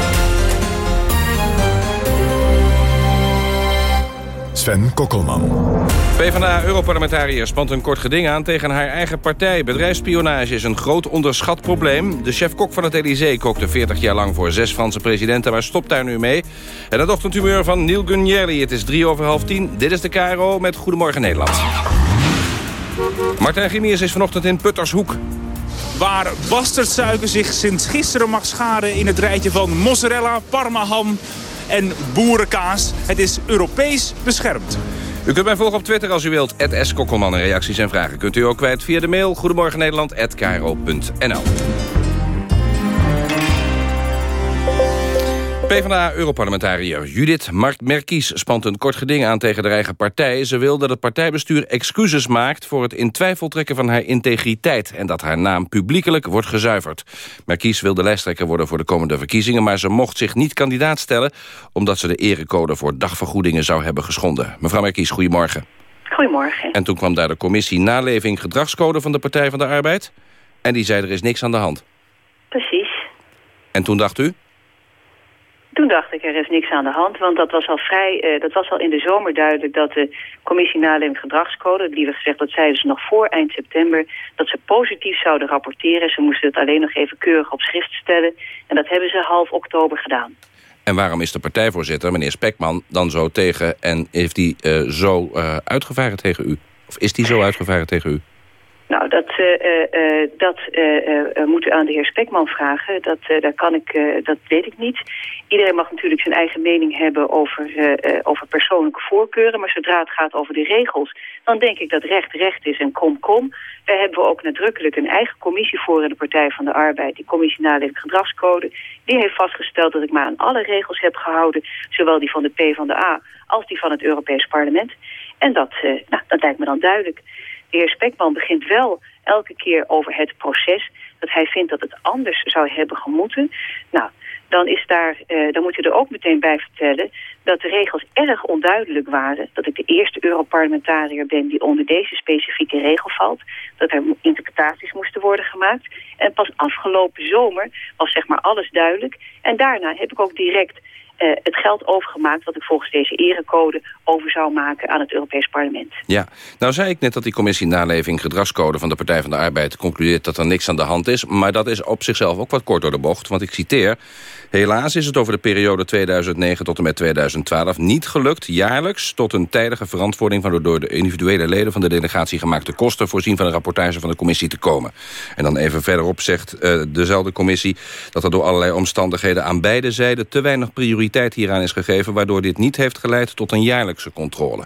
Sven Kokkelman. PvdA-europarlementariër spant een kort geding aan tegen haar eigen partij. Bedrijfsspionage is een groot onderschat probleem. De chef-kok van het Elysée kookte 40 jaar lang voor zes Franse presidenten... maar stopt daar nu mee. En het ochtendhumeur van Neil Gunjerli. Het is drie over half tien. Dit is de KRO met Goedemorgen Nederland. Martijn Grimiers is vanochtend in Puttershoek. Waar bastardsuiker zich sinds gisteren mag scharen in het rijtje van mozzarella, parmaham en boerenkaas. Het is Europees beschermd. U kunt mij volgen op Twitter als u wilt. S. Kokkelman. En reacties en vragen kunt u ook kwijt via de mail. Goedemorgen Nederland@kro.nl. PvdA-europarlementariër Judith Mark Merkies spant een kort geding aan tegen de eigen partij. Ze wil dat het partijbestuur excuses maakt voor het in twijfel trekken van haar integriteit... en dat haar naam publiekelijk wordt gezuiverd. Merkies wilde lijsttrekker worden voor de komende verkiezingen... maar ze mocht zich niet kandidaat stellen... omdat ze de erecode voor dagvergoedingen zou hebben geschonden. Mevrouw Merkies, goedemorgen. Goedemorgen. En toen kwam daar de commissie Naleving Gedragscode van de Partij van de Arbeid. En die zei er is niks aan de hand. Precies. En toen dacht u? Toen dacht ik, er is niks aan de hand, want dat was al vrij, eh, dat was al in de zomer duidelijk dat de commissie naleving gedragscode, liever gezegd, dat zeiden ze nog voor eind september, dat ze positief zouden rapporteren. Ze moesten het alleen nog even keurig op schrift stellen en dat hebben ze half oktober gedaan. En waarom is de partijvoorzitter, meneer Spekman, dan zo tegen... en heeft hij eh, zo eh, uitgevaren tegen u? Of is hij zo uitgevaren tegen u? Nou, dat, uh, uh, dat uh, moet u aan de heer Spekman vragen. Dat, daar kan ik, dat weet ik niet. Iedereen mag natuurlijk zijn eigen mening hebben over, over persoonlijke voorkeuren. Maar zodra het gaat over de regels, dan denk ik dat recht recht is en kom kom. Daar hebben we ook nadrukkelijk een eigen commissie voor in de Partij van de Arbeid. Die commissie naleving gedragscode. Die heeft vastgesteld dat ik me aan alle regels heb gehouden. Zowel die van de P van de A als die van het Europees Parlement. En dat, nou, dat lijkt me dan duidelijk. De heer Spekman begint wel elke keer over het proces... dat hij vindt dat het anders zou hebben gemoeten. Nou, dan, is daar, uh, dan moet u er ook meteen bij vertellen... dat de regels erg onduidelijk waren. Dat ik de eerste Europarlementariër ben die onder deze specifieke regel valt. Dat er interpretaties moesten worden gemaakt. En pas afgelopen zomer was zeg maar alles duidelijk. En daarna heb ik ook direct uh, het geld overgemaakt... wat ik volgens deze erecode over zou maken aan het Europees Parlement. Ja, nou zei ik net dat die commissie naleving gedragscode... van de Partij van de Arbeid concludeert dat er niks aan de hand is. Maar dat is op zichzelf ook wat kort door de bocht. Want ik citeer... Helaas is het over de periode 2009 tot en met 2012 niet gelukt... jaarlijks tot een tijdige verantwoording... van de door de individuele leden van de delegatie gemaakte kosten... voorzien van een rapportage van de commissie te komen. En dan even verderop zegt uh, dezelfde commissie... dat er door allerlei omstandigheden aan beide zijden... te weinig prioriteit hieraan is gegeven... waardoor dit niet heeft geleid tot een jaarlijkse controle.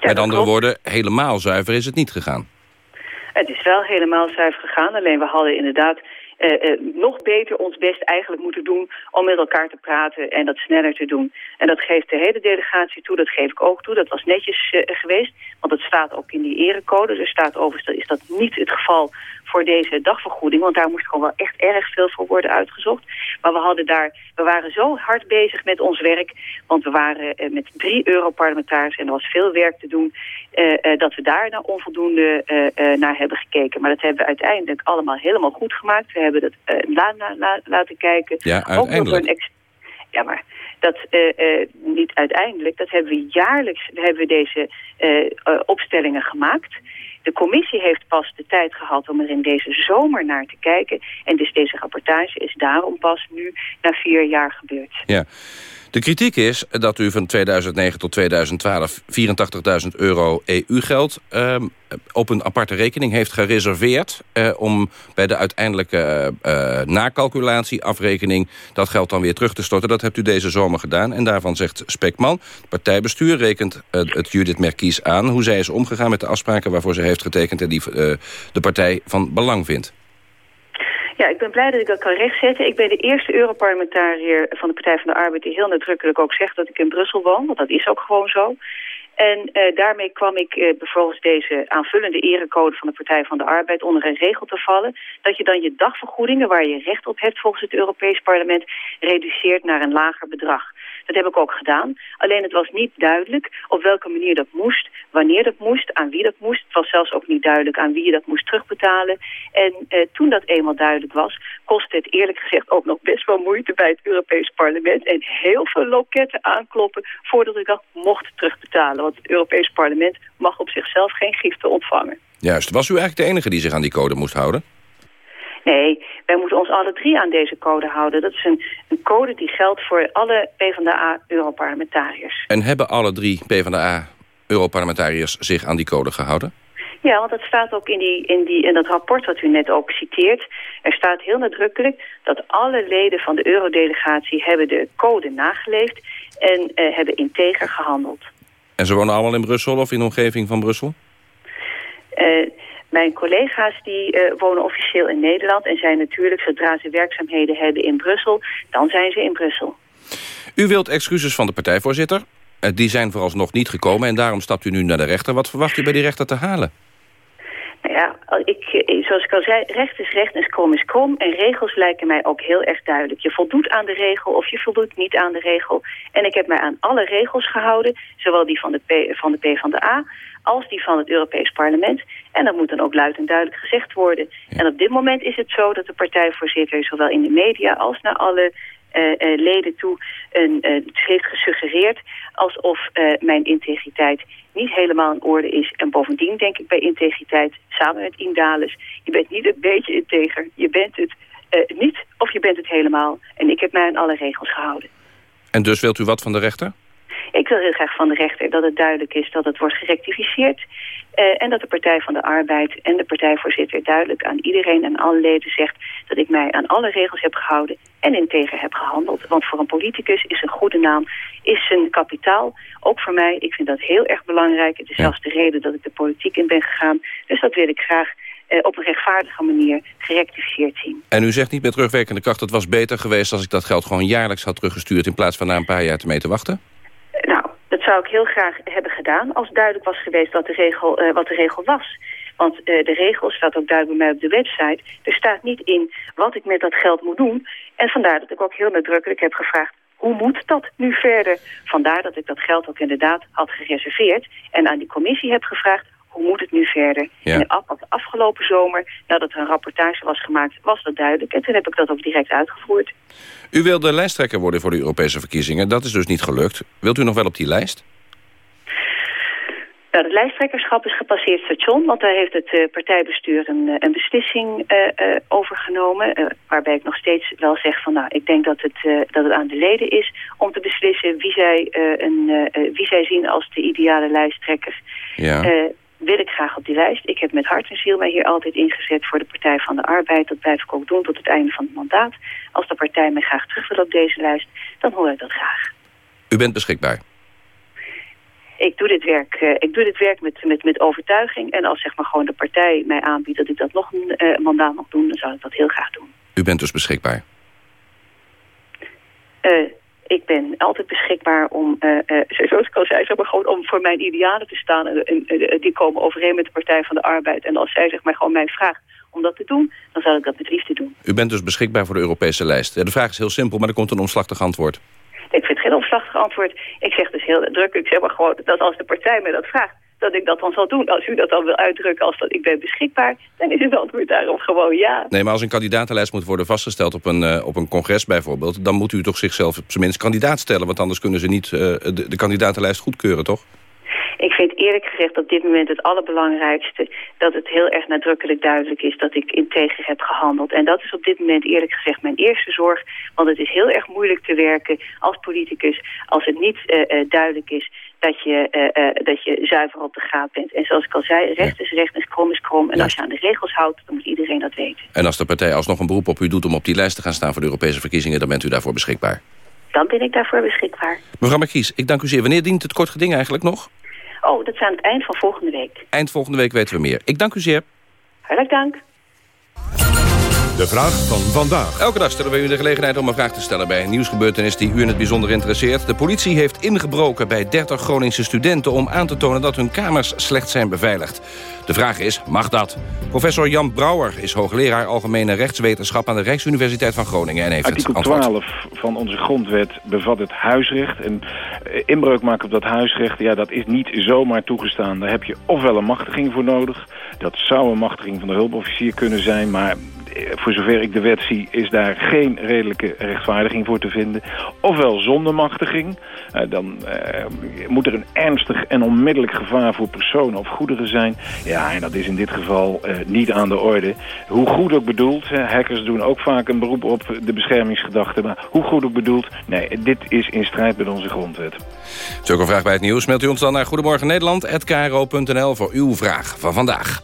Ja, Met andere woorden, helemaal zuiver is het niet gegaan. Het is wel helemaal zuiver gegaan. Alleen we hadden inderdaad nog beter ons best eigenlijk moeten doen om met elkaar te praten en dat sneller te doen. En dat geeft de hele delegatie toe, dat geef ik ook toe. Dat was netjes uh, geweest, want het staat ook in die erecode. Er staat overigens, is dat niet het geval voor deze dagvergoeding. Want daar moest gewoon wel echt erg veel voor worden uitgezocht. Maar we, hadden daar, we waren zo hard bezig met ons werk. Want we waren uh, met drie Europarlementariërs en er was veel werk te doen. Uh, uh, dat we daar nou onvoldoende naar hebben gekeken. Maar dat hebben we uiteindelijk allemaal helemaal goed gemaakt. We hebben dat la, la, la, laten kijken. Ja, uiteindelijk. Ook ja, maar dat niet uiteindelijk. Dat hebben we jaarlijks hebben we deze opstellingen gemaakt. De commissie heeft pas de tijd gehad om er in deze zomer naar te kijken. En dus deze rapportage is daarom pas nu na vier jaar gebeurd. Ja. De kritiek is dat u van 2009 tot 2012 84.000 euro EU-geld... Uh, op een aparte rekening heeft gereserveerd... Uh, om bij de uiteindelijke uh, afrekening... dat geld dan weer terug te storten. Dat hebt u deze zomer gedaan. En daarvan zegt Spekman, partijbestuur rekent het Judith Merkies aan... hoe zij is omgegaan met de afspraken waarvoor ze heeft getekend... en die de partij van belang vindt. Ja, ik ben blij dat ik dat kan rechtzetten. Ik ben de eerste Europarlementariër van de Partij van de Arbeid... die heel nadrukkelijk ook zegt dat ik in Brussel woon. Want dat is ook gewoon zo. En uh, daarmee kwam ik uh, bijvoorbeeld deze aanvullende erecode van de Partij van de Arbeid onder een regel te vallen. Dat je dan je dagvergoedingen, waar je recht op hebt volgens het Europees Parlement, reduceert naar een lager bedrag. Dat heb ik ook gedaan. Alleen het was niet duidelijk op welke manier dat moest, wanneer dat moest, aan wie dat moest. Het was zelfs ook niet duidelijk aan wie je dat moest terugbetalen. En eh, toen dat eenmaal duidelijk was, kostte het eerlijk gezegd ook nog best wel moeite bij het Europees Parlement. En heel veel loketten aankloppen voordat ik dat mocht terugbetalen. Want het Europees Parlement mag op zichzelf geen giften ontvangen. Juist. Was u eigenlijk de enige die zich aan die code moest houden? Nee, wij moeten ons alle drie aan deze code houden. Dat is een, een code die geldt voor alle PvdA-europarlementariërs. En hebben alle drie PvdA-europarlementariërs zich aan die code gehouden? Ja, want dat staat ook in, die, in, die, in dat rapport wat u net ook citeert. Er staat heel nadrukkelijk dat alle leden van de eurodelegatie hebben de code nageleefd en uh, hebben integer gehandeld. En ze wonen allemaal in Brussel of in de omgeving van Brussel? Uh, mijn collega's die uh, wonen officieel in Nederland... en zijn natuurlijk, zodra ze werkzaamheden hebben in Brussel... dan zijn ze in Brussel. U wilt excuses van de partijvoorzitter. Uh, die zijn vooralsnog niet gekomen en daarom stapt u nu naar de rechter. Wat verwacht u bij die rechter te halen? Nou ja, ik, eh, zoals ik al zei, recht is recht en krom is krom. En regels lijken mij ook heel erg duidelijk. Je voldoet aan de regel of je voldoet niet aan de regel. En ik heb mij aan alle regels gehouden. Zowel die van de P van de, P van de A als die van het Europees Parlement. En dat moet dan ook luid en duidelijk gezegd worden. En op dit moment is het zo dat de partijvoorzitter... zowel in de media als naar alle uh, uh, leden toe een, uh, heeft gesuggereerd... alsof mijn integriteit niet helemaal in orde is. En bovendien denk ik bij integriteit, samen met Indales... je bent niet een beetje integer, je bent het niet of je bent het helemaal. En ik heb mij aan alle regels gehouden. En dus wilt u wat van de rechter? Ik wil heel graag van de rechter dat het duidelijk is dat het wordt gerectificeerd. Uh, en dat de Partij van de Arbeid en de partijvoorzitter duidelijk aan iedereen en alle leden zegt dat ik mij aan alle regels heb gehouden en integer heb gehandeld. Want voor een politicus is een goede naam, is een kapitaal. Ook voor mij, ik vind dat heel erg belangrijk. Het is zelfs de reden dat ik de politiek in ben gegaan. Dus dat wil ik graag uh, op een rechtvaardige manier gerectificeerd zien. En u zegt niet met terugwerkende kracht... het was beter geweest als ik dat geld gewoon jaarlijks had teruggestuurd... in plaats van na een paar jaar te mee te wachten? Nou, dat zou ik heel graag hebben gedaan... als duidelijk was geweest wat de regel, uh, wat de regel was. Want uh, de regel staat ook duidelijk bij mij op de website. Er staat niet in wat ik met dat geld moet doen. En vandaar dat ik ook heel nadrukkelijk heb gevraagd... hoe moet dat nu verder? Vandaar dat ik dat geld ook inderdaad had gereserveerd... en aan die commissie heb gevraagd hoe moet het nu verder? Ja. En de afgelopen zomer, nadat er een rapportage was gemaakt, was dat duidelijk. En toen heb ik dat ook direct uitgevoerd. U wilde lijsttrekker worden voor de Europese verkiezingen. Dat is dus niet gelukt. Wilt u nog wel op die lijst? Nou, het lijsttrekkerschap is gepasseerd station, want daar heeft het uh, partijbestuur een, uh, een beslissing uh, overgenomen. waarbij ik nog steeds wel zeg van, nou, ik denk dat het, dat het aan de leden is om te beslissen wie zij, een, wie zij zien als de ideale lijsttrekker. Ja wil ik graag op die lijst. Ik heb met hart en ziel mij hier altijd ingezet voor de Partij van de Arbeid. Dat blijf ik ook doen tot het einde van het mandaat. Als de partij mij graag terug wil op deze lijst, dan hoor ik dat graag. U bent beschikbaar? Ik doe dit werk, uh, ik doe dit werk met, met, met overtuiging. En als zeg maar gewoon de partij mij aanbiedt dat ik dat nog een uh, mandaat mag doen, dan zou ik dat heel graag doen. U bent dus beschikbaar? Uh, ik ben altijd beschikbaar om, uh, uh, zoals ik al zei, zeg maar, gewoon om voor mijn idealen te staan. En, uh, die komen overeen met de Partij van de Arbeid. En als zij zeg maar, gewoon mij vraagt om dat te doen, dan zal ik dat met liefde doen. U bent dus beschikbaar voor de Europese lijst. De vraag is heel simpel, maar er komt een omslachtig antwoord. Ik vind geen omslachtig antwoord. Ik zeg dus heel druk, ik zeg maar gewoon dat als de partij mij dat vraagt, dat ik dat dan zal doen. Als u dat dan wil uitdrukken als dat ik ben beschikbaar... dan is het antwoord daarop gewoon ja. Nee, maar als een kandidatenlijst moet worden vastgesteld op een, uh, op een congres bijvoorbeeld... dan moet u toch zichzelf op zijn minst kandidaat stellen... want anders kunnen ze niet uh, de, de kandidatenlijst goedkeuren, toch? Ik vind eerlijk gezegd op dit moment het allerbelangrijkste... dat het heel erg nadrukkelijk duidelijk is dat ik integer heb gehandeld. En dat is op dit moment eerlijk gezegd mijn eerste zorg. Want het is heel erg moeilijk te werken als politicus... als het niet uh, uh, duidelijk is dat je, uh, uh, dat je zuiver op de graad bent. En zoals ik al zei, recht is recht en krom is krom. En ja. als je aan de regels houdt, dan moet iedereen dat weten. En als de partij alsnog een beroep op u doet om op die lijst te gaan staan... voor de Europese verkiezingen, dan bent u daarvoor beschikbaar? Dan ben ik daarvoor beschikbaar. Mevrouw Markies, ik dank u zeer. Wanneer dient het kort geding eigenlijk nog? Oh, dat is aan het eind van volgende week. Eind volgende week weten we meer. Ik dank u zeer. Hartelijk dank. De vraag van vandaag. Elke dag stellen we u de gelegenheid om een vraag te stellen... bij een nieuwsgebeurtenis die u in het bijzonder interesseert. De politie heeft ingebroken bij 30 Groningse studenten... om aan te tonen dat hun kamers slecht zijn beveiligd. De vraag is, mag dat? Professor Jan Brouwer is hoogleraar Algemene Rechtswetenschap... aan de Rijksuniversiteit van Groningen. En heeft Artikel het antwoord. 12 van onze grondwet bevat het huisrecht. En inbreuk maken op dat huisrecht, ja, dat is niet zomaar toegestaan. Daar heb je ofwel een machtiging voor nodig. Dat zou een machtiging van de hulpofficier kunnen zijn, maar voor zover ik de wet zie, is daar geen redelijke rechtvaardiging voor te vinden. Ofwel zonder machtiging. Uh, dan uh, moet er een ernstig en onmiddellijk gevaar voor personen of goederen zijn. Ja, en dat is in dit geval niet aan de orde. Hoe goed ook bedoeld, hackers doen ook vaak een beroep op de beschermingsgedachte. Maar hoe goed ook bedoeld, nee, dit is in strijd met onze grondwet. Ook een vraag bij het nieuws. Mailt u ons dan naar Goedemorgen Nederland@kro.nl voor uw vraag van vandaag.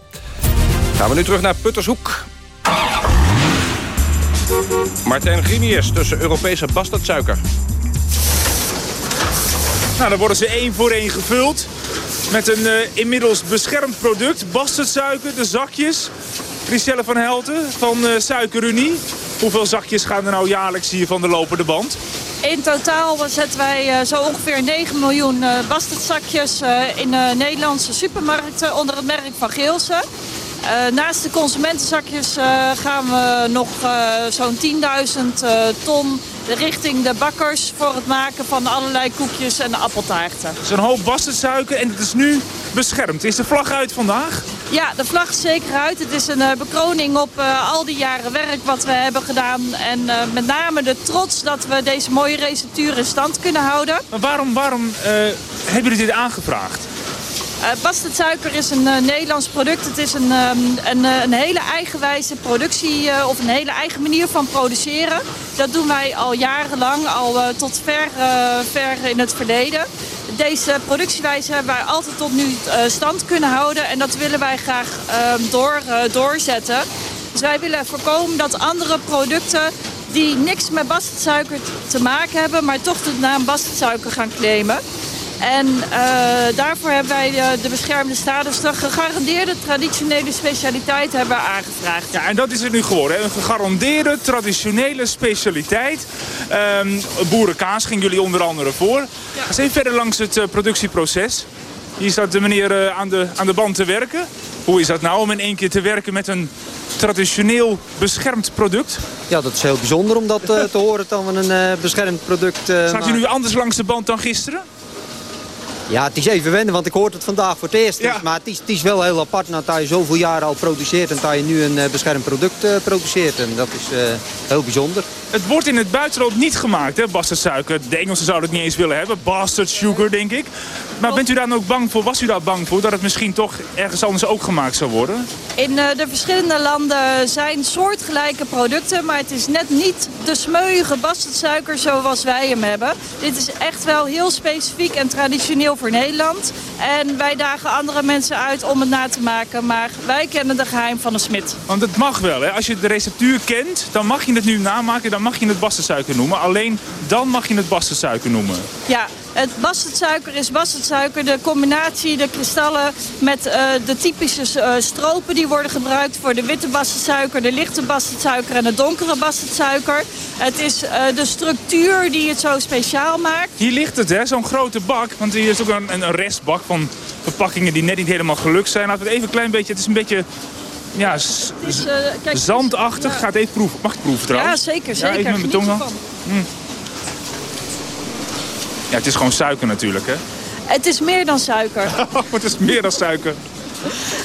Gaan we nu terug naar Puttershoek. Martijn Grimius tussen Europese bastardsuiker. Nou, dan worden ze één voor één gevuld. Met een uh, inmiddels beschermd product. Bastardsuiker, de zakjes. Chriselle van Helten van uh, Suikerunie. Hoeveel zakjes gaan er nou jaarlijks hier van de lopende band? In totaal zetten wij uh, zo ongeveer 9 miljoen bastardzakjes in Nederlandse supermarkten onder het merk van Geelse. Uh, naast de consumentenzakjes uh, gaan we nog uh, zo'n 10.000 ton richting de bakkers... voor het maken van allerlei koekjes en appeltaarten. Zo'n hoop bastardsuiker en het is nu beschermd. Is de vlag uit vandaag? Ja, de vlag is zeker uit. Het is een bekroning op al die jaren werk wat we hebben gedaan. En met name de trots dat we deze mooie receptuur in stand kunnen houden. Maar waarom, waarom hebben jullie dit aangevraagd? Uh, is een uh, Nederlands product. Het is een, um, een, een, hele eigenwijze productie of een hele eigen manier van produceren. Dat doen wij al jarenlang, al tot ver, ver in het verleden. deze productiewijze hebben wij altijd tot nu stand kunnen houden. En dat willen wij graag uh, door, doorzetten. Dus wij willen voorkomen dat andere producten die niks met bastardsuiker te maken hebben... maar toch de naam bastardsuiker gaan claimen. En uh, daarvoor hebben wij de, de beschermde status, de gegarandeerde traditionele specialiteit hebben we aangevraagd. Ja, en dat is het nu geworden. Hè? Een gegarandeerde traditionele specialiteit. Um, boerenkaas gingen jullie onder andere voor. Ja. Ga even verder langs het uh, productieproces. Hier staat de meneer uh, aan, de, aan de band te werken. Hoe is dat nou om in één keer te werken met een traditioneel beschermd product? Ja, dat is heel bijzonder om dat uh, te horen dat we een uh, beschermd product uh, Staat u nu anders langs de band dan gisteren? Ja, het is even wennen, want ik hoor het vandaag voor het eerst. Ja. Maar het is, het is wel heel apart dat je zoveel jaren al produceert... en dat je nu een uh, beschermd product uh, produceert. En dat is uh, heel bijzonder. Het wordt in het buitenland niet gemaakt, hè, bastardsuiker. De Engelsen zouden het niet eens willen hebben. Bastard sugar, denk ik. Maar bent u daar ook bang voor, was u daar bang voor... dat het misschien toch ergens anders ook gemaakt zou worden? In de verschillende landen zijn soortgelijke producten... maar het is net niet de smeuïge bastardsuiker zoals wij hem hebben. Dit is echt wel heel specifiek en traditioneel voor Nederland. En wij dagen andere mensen uit om het na te maken. Maar wij kennen de geheim van de smid. Want het mag wel, hè? Als je de receptuur kent, dan mag je het nu namaken. Dan mag je het bastardsuiker noemen. Alleen dan mag je het bastardsuiker noemen. Ja, het bastardsuiker is bastardsuiker. De combinatie, de kristallen met uh, de typische uh, stropen die worden gebruikt voor de witte bastardsuiker, de lichte bastardsuiker en de donkere bastardsuiker. Het is uh, de structuur die het zo speciaal maakt. Hier ligt het, hè, zo'n grote bak. Want hier is ook een, een restbak van verpakkingen die net niet helemaal gelukt zijn. Laten we het even een klein beetje, het is een beetje ja, is, uh, kijk, zandachtig. Ja. Gaat even proeven. Mag ik proeven trouwens? Ja, zeker. zeker. Ja, even met mijn tong dan. Ja, het is gewoon suiker natuurlijk, hè? Het is meer dan suiker. het is meer dan suiker.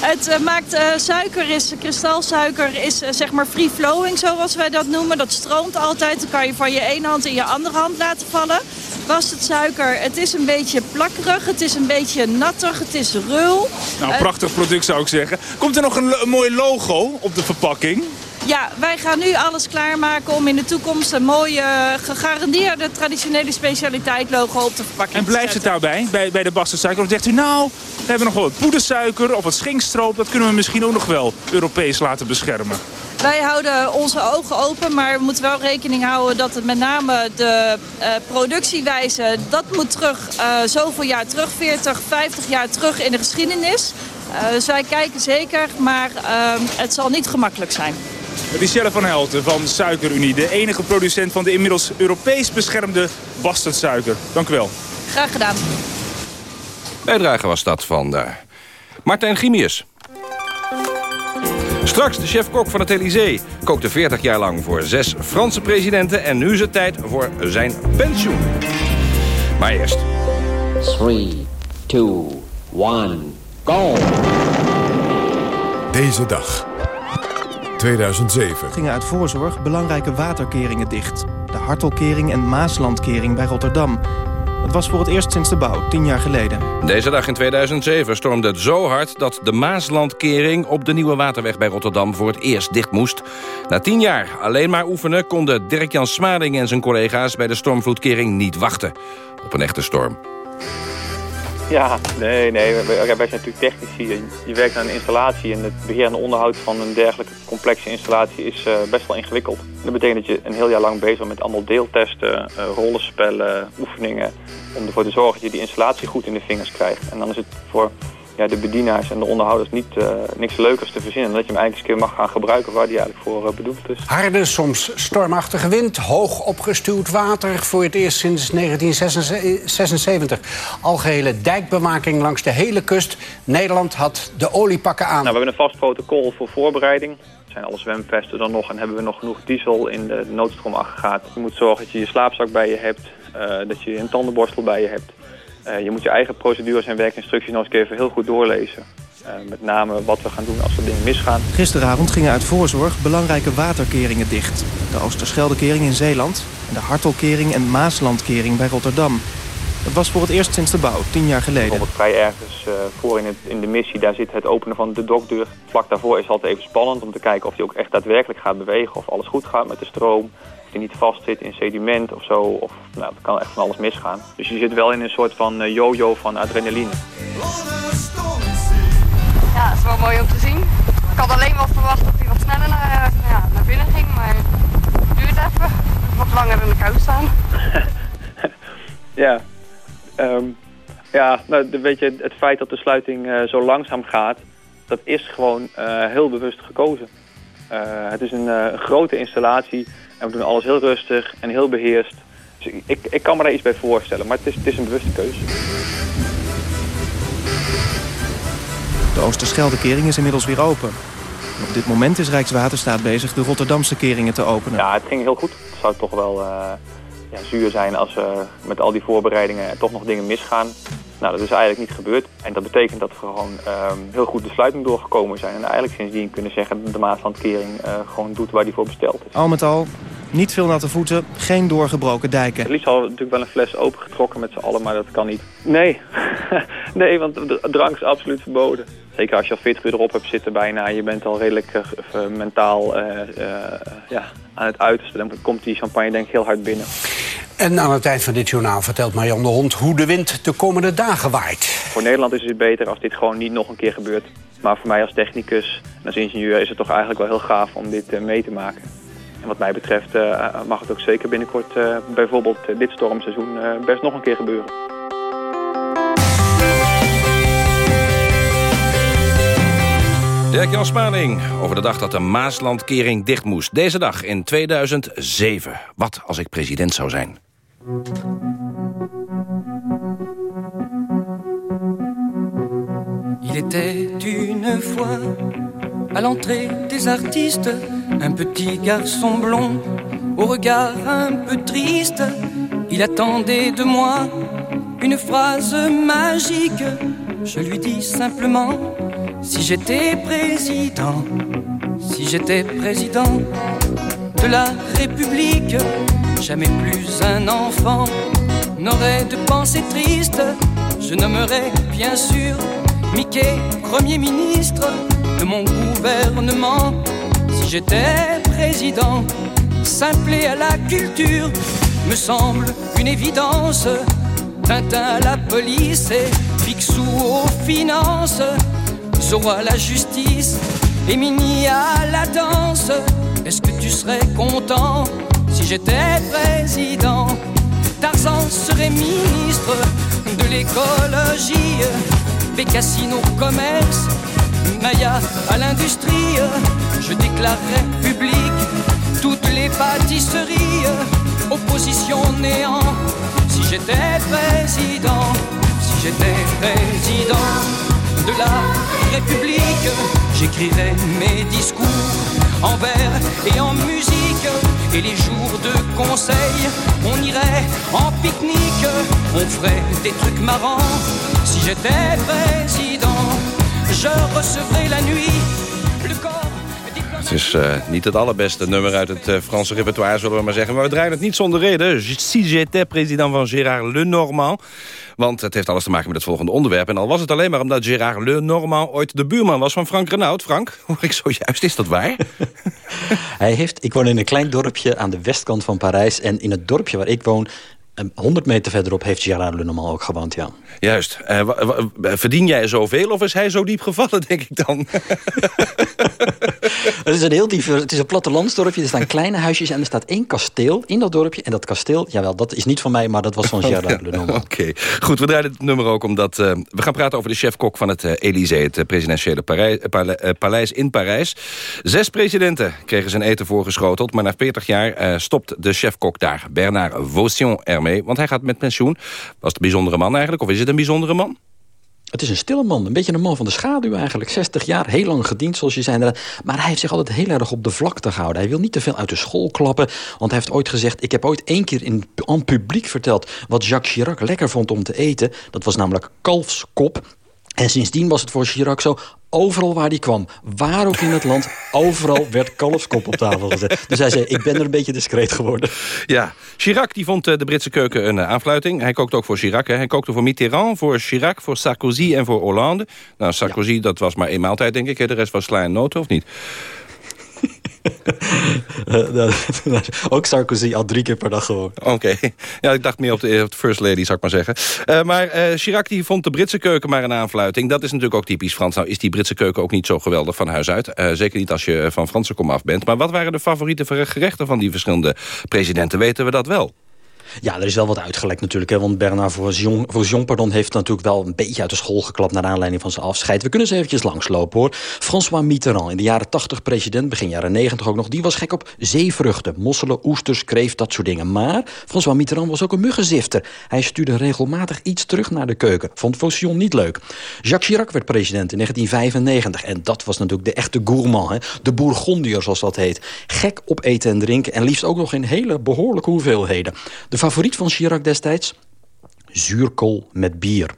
Het uh, maakt uh, suiker, is, kristalsuiker is uh, zeg maar free flowing zoals wij dat noemen. Dat stroomt altijd. Dan kan je van je ene hand in je andere hand laten vallen. Was het suiker, het is een beetje plakkerig, het is een beetje nattig, het is rul. Nou, prachtig product zou ik zeggen. Komt er nog een, een mooi logo op de verpakking? Ja, wij gaan nu alles klaarmaken om in de toekomst een mooie, gegarandeerde traditionele specialiteit logo op de verpakking En blijft het daarbij, bij, bij de bastardsuiker? Of zegt u nou, we hebben nog wel wat poedersuiker of wat schingstroop. Dat kunnen we misschien ook nog wel Europees laten beschermen. Wij houden onze ogen open, maar we moeten wel rekening houden dat het met name de uh, productiewijze, dat moet terug, uh, zoveel jaar terug, 40, 50 jaar terug in de geschiedenis. Uh, dus wij kijken zeker, maar het zal niet gemakkelijk zijn. Richelle van Helten van Suikerunie, de enige producent van de inmiddels Europees beschermde bastardsuiker. Dank u wel. Graag gedaan. Bijdrage was dat van uh, Martijn Gimius. Straks de chef-kok van het Elysée kookte 40 jaar lang voor zes Franse presidenten... en nu is het tijd voor zijn pensioen. Maar eerst... 3, 2, 1, go! Deze dag. 2007. Gingen uit voorzorg belangrijke waterkeringen dicht. De Hartelkering en Maaslandkering bij Rotterdam. Het was voor het eerst sinds de bouw, tien jaar geleden. Deze dag in 2007 stormde het zo hard dat de Maaslandkering op de Nieuwe Waterweg bij Rotterdam voor het eerst dicht moest. Na tien jaar alleen maar oefenen konden Dirk-Jan Smading en zijn collega's bij de stormvloedkering niet wachten op een echte storm. Ja, nee, nee. Wij, wij zijn natuurlijk technici. Je werkt aan een installatie en het beheer en onderhoud van een dergelijke complexe installatie is uh, best wel ingewikkeld. Dat betekent dat je een heel jaar lang bezig bent met allemaal deeltesten, uh, rollenspellen, oefeningen. Om ervoor te zorgen dat je die installatie goed in de vingers krijgt. En dan is het voor ja, de bedienaars en de onderhouders niet, uh, niks leukers te verzinnen. Dat je hem eigenlijk eens een keer mag gaan gebruiken waar die eigenlijk voor uh, bedoeld is. Harde, soms stormachtige wind, hoog opgestuwd water. Voor het eerst sinds 1976. Algehele dijkbewaking langs de hele kust. Nederland had de oliepakken aan. Nou, we hebben een vast protocol voor voorbereiding. Zijn alle zwemvesten dan nog en hebben we nog genoeg diesel in de noodstroomaggregaat. Je moet zorgen dat je je slaapzak bij je hebt, dat je een tandenborstel bij je hebt. Uh, je moet je eigen procedures en werkinstructies nog eens even heel goed doorlezen. Uh, met name wat we gaan doen als er dingen misgaan. Gisteravond gingen uit voorzorg belangrijke waterkeringen dicht. De Oosterscheldekering in Zeeland en de Hartelkering en Maaslandkering bij Rotterdam. Dat was voor het eerst sinds de bouw, tien jaar geleden. Bijvoorbeeld vrij ergens uh, voor in, het, in de missie, daar zit het openen van de dokdeur. Vlak daarvoor is het altijd even spannend om te kijken of hij ook echt daadwerkelijk gaat bewegen. Of alles goed gaat met de stroom. Hij niet vast zit in sediment of zo. Of nou, dat kan echt van alles misgaan. Dus je zit wel in een soort van uh, yo-yo van adrenaline. Ja, het is wel mooi om te zien. Ik had alleen wel verwacht dat hij wat sneller naar, uh, ja, naar binnen ging. Maar het duurt even. Wat langer in de kou staan. ja, Um, ja, nou, weet je, het feit dat de sluiting uh, zo langzaam gaat, dat is gewoon uh, heel bewust gekozen. Uh, het is een, een, grote installatie en we doen alles heel rustig en heel beheerst. Dus ik, ik kan me daar iets bij voorstellen, maar het is, het is een bewuste keuze. De Oosterscheldekering is inmiddels weer open. Op dit moment is Rijkswaterstaat bezig de Rotterdamse keringen te openen. Ja, het ging heel goed. Het zou toch wel ja, zuur zijn als uh, met al die voorbereidingen toch nog dingen misgaan. Nou, dat is eigenlijk niet gebeurd. En dat betekent dat we gewoon um, heel goed de sluiting doorgekomen zijn. En eigenlijk sindsdien kunnen zeggen dat de Maaslandkering uh, gewoon doet waar die voor besteld is. Al met al, niet veel natte voeten, geen doorgebroken dijken. Het liefst hadden we natuurlijk wel een fles opengetrokken met z'n allen, maar dat kan niet. Nee, nee want drank is absoluut verboden. Zeker als je al 40 uur erop hebt zitten bijna, je bent al redelijk uh, mentaal uh, ja, aan het uiterste. Dan komt die champagne denk ik heel hard binnen. En aan het eind van dit journaal vertelt Marjan de Hond hoe de wind de komende dagen waait. Voor Nederland is het beter als dit gewoon niet nog een keer gebeurt. Maar voor mij als technicus en als ingenieur is het toch eigenlijk wel heel gaaf om dit mee te maken. En wat mij betreft mag het ook zeker binnenkort bijvoorbeeld dit stormseizoen best nog een keer gebeuren. Dirk-Jan Spaning over de dag dat de Maaslandkering dicht moest. Deze dag in 2007. Wat als ik president zou zijn? Il était une fois à l'entrée des artistes un petit garçon blond au regard un peu triste. Il attendait de moi une phrase magique. Je lui dis simplement Si j'étais président, si j'étais président de la République, jamais plus un enfant n'aurait de pensée triste. Je nommerais bien sûr Mickey Premier ministre de mon gouvernement. Si j'étais président, simple à la culture, me semble une évidence. Tintin à la police et Picsou aux finances. Zorro à la justice Mini à la danse. Est-ce que tu serais content si j'étais président? Tarzan serait ministre de l'écologie, Bécassine au commerce, Maya à l'industrie. Je déclarerais public toutes les pâtisseries, opposition néant. Si j'étais président, si j'étais président de la République, j'écrirais mes discours en vers et en musique. Et les jours de conseil, on irait en pique-nique, on ferait des trucs marrants. Si j'étais président, je recevrais la nuit le corps. Het is uh, niet het allerbeste nummer uit het uh, Franse repertoire, zullen we maar zeggen. Maar we draaien het niet zonder reden. Si j'étais président van Gérard Lenormand. Want het heeft alles te maken met het volgende onderwerp. En al was het alleen maar omdat Gérard Lenormand ooit de buurman was van Frank Renaud. Frank, hoor ik zojuist, is dat waar? Hij heeft, ik woon in een klein dorpje aan de westkant van Parijs. En in het dorpje waar ik woon 100 meter verderop heeft Gerard Lenormand ook gewoond, ja. Juist. Uh, verdien jij zoveel of is hij zo diep gevallen, denk ik dan? het is een heel diep, het is een plattelandsdorpje. Er staan kleine huisjes en er staat één kasteel in dat dorpje. En dat kasteel, jawel, dat is niet van mij, maar dat was van Gerard Lenormand. Oké, goed. We draaien het nummer ook omdat... Uh, we gaan praten over de chef-kok van het uh, Elysée, het presidentiële paleis in Parijs. Zes presidenten kregen zijn eten voorgeschoteld, maar na 40 jaar stopt de chef-kok daar. Bernard Vaution er want hij gaat met pensioen. Was een bijzondere man eigenlijk, of is het een bijzondere man? Het is een stille man, een beetje een man van de schaduw eigenlijk. 60 jaar, heel lang gediend zoals je zei. Maar hij heeft zich altijd heel erg op de vlakte gehouden. Hij wil niet te veel uit de school klappen. Want hij heeft ooit gezegd... ik heb ooit één keer in, aan publiek verteld... wat Jacques Chirac lekker vond om te eten. Dat was namelijk kalfskop. En sindsdien was het voor Chirac zo, overal waar hij kwam, waar ook in het land... overal werd kalfskop op tafel gezet. Dus hij zei, ik ben er een beetje discreet geworden. Ja, Chirac die vond eh, de Britse keuken een eh, aanfluiting. Hij kookte ook voor Chirac. Hè. Hij kookte voor Mitterrand, voor Chirac, voor Sarkozy en voor Hollande. Nou, Sarkozy, dat was maar één maaltijd, denk ik. Hè. De rest was sla en noten, of niet? ook Sarkozy al drie keer per dag gewoon. Oké. Ja, ik dacht meer op de, op de first lady, zou ik maar zeggen. Uh, maar uh, Chirac die vond de Britse keuken maar een aanfluiting. Dat is natuurlijk ook typisch Frans. Nou is die Britse keuken ook niet zo geweldig van huis uit. Zeker niet als je van Franse kom af bent. Maar wat waren de favoriete gerechten van die verschillende presidenten? Weten we dat wel? Ja, er is wel wat uitgelekt natuurlijk. Hè, want Bernard Vaujon, Vaujon pardon, heeft natuurlijk wel een beetje uit de school geklapt... naar aanleiding van zijn afscheid. We kunnen ze eventjes langslopen hoor. François Mitterrand, in de jaren 80 president, begin jaren 90 ook nog... die was gek op zeevruchten, mosselen, oesters, kreeft, dat soort dingen. Maar François Mitterrand was ook een muggenzifter. Hij stuurde regelmatig iets terug naar de keuken. Vond Vaujon niet leuk. Jacques Chirac werd president in 1995. En dat was natuurlijk de echte gourmand. Hè? De Bourgondier, zoals dat heet. Gek op eten en drinken. En liefst ook nog in hele behoorlijke hoeveelheden. De favoriet van Chirac destijds? Zuurkool met bier.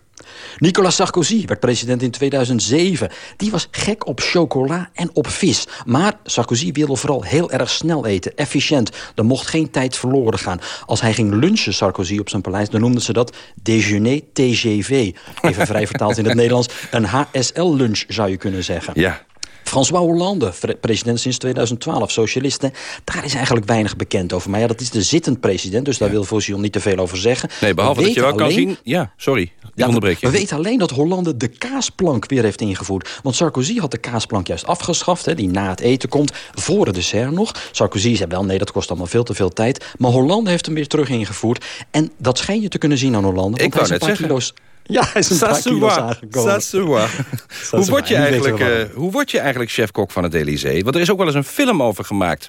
Nicolas Sarkozy werd president in 2007. Die was gek op chocola en op vis. Maar Sarkozy wilde vooral heel erg snel eten, efficiënt. Er mocht geen tijd verloren gaan. Als hij ging lunchen, Sarkozy, op zijn paleis... dan noemden ze dat déjeuner TGV. Even vrij vertaald in het Nederlands. Een HSL-lunch, zou je kunnen zeggen. Ja. François Hollande, president sinds 2012, socialisten. Daar is eigenlijk weinig bekend over. Maar ja, dat is de zittend president, dus daar wil Vauzion niet te veel over zeggen. Nee, behalve dat je wel kan zien... Ja, sorry, ja, onderbreek je. We weten alleen dat Hollande de kaasplank weer heeft ingevoerd. Want Sarkozy had de kaasplank juist afgeschaft, hè, die na het eten komt, voor het dessert nog. Sarkozy zei wel, nee, dat kost allemaal veel te veel tijd. Maar Hollande heeft hem weer terug ingevoerd. En dat schijn je te kunnen zien aan Hollande. Ik wou net zeggen. Kilo's ja, hij is een paar kilo's aangekomen. hoe, word je eigenlijk, uh, hoe word je eigenlijk chef-kok van het Elysée? Want er is ook wel eens een film over gemaakt.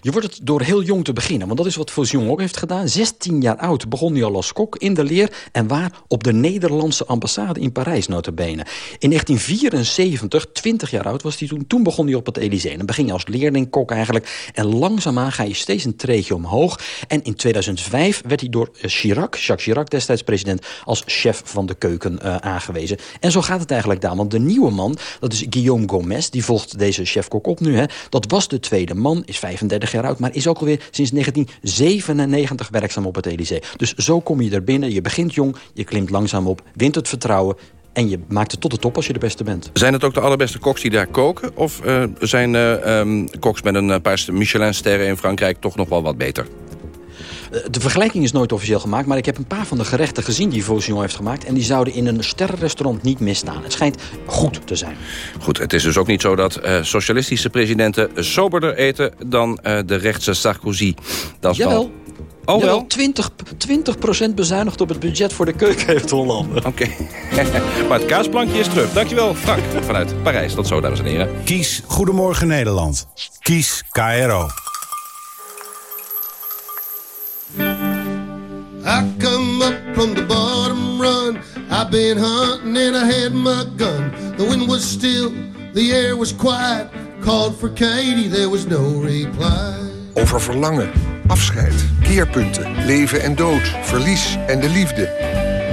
Je wordt het door heel jong te beginnen. Want dat is wat Fausion ook heeft gedaan. 16 jaar oud begon hij al als kok in de leer. En waar? Op de Nederlandse ambassade in Parijs notabene. In 1974, 20 jaar oud was hij toen. Toen begon hij op het Elysée. Dan begin je als leerling-kok eigenlijk. En langzaamaan ga je steeds een treedje omhoog. En in 2005 werd hij door Chirac, Jacques Chirac destijds president... als chef van de keuken uh, aangewezen. En zo gaat het eigenlijk daar. Want de nieuwe man, dat is Guillaume Gomez... die volgt deze chef-kok op nu. Hè. Dat was de tweede man, is 35 maar is ook alweer sinds 1997 werkzaam op het Elysée. Dus zo kom je er binnen, je begint jong, je klimt langzaam op... wint het vertrouwen en je maakt het tot de top als je de beste bent. Zijn het ook de allerbeste koks die daar koken? Of uh, zijn uh, um, koks met een paar Michelin-sterren in Frankrijk toch nog wel wat beter? Eh, de vergelijking is nooit officieel gemaakt... maar ik heb een paar van de gerechten gezien die Vauzion heeft gemaakt... en die zouden in een sterrenrestaurant niet misstaan. Het schijnt goed te zijn. Goed, het is dus ook niet zo dat uh, socialistische presidenten... soberder eten dan uh, de rechtse Sarkozy. Dat is Jawel. wel... Oh, wel? 20, 20% bezuinigd op het budget voor de keuken heeft Hollande. Oké. Okay. maar het kaasplankje is terug. Dankjewel, Frank. Vanuit Parijs. Tot zo, dames en heren. Kies Goedemorgen Nederland. Kies KRO. I come up from the bottom run. I've been hunting and I had my gun. The wind was still, the air was quiet. Called for Katie, there was no reply. Over verlangen, afscheid, keerpunten, leven en dood, verlies en de liefde.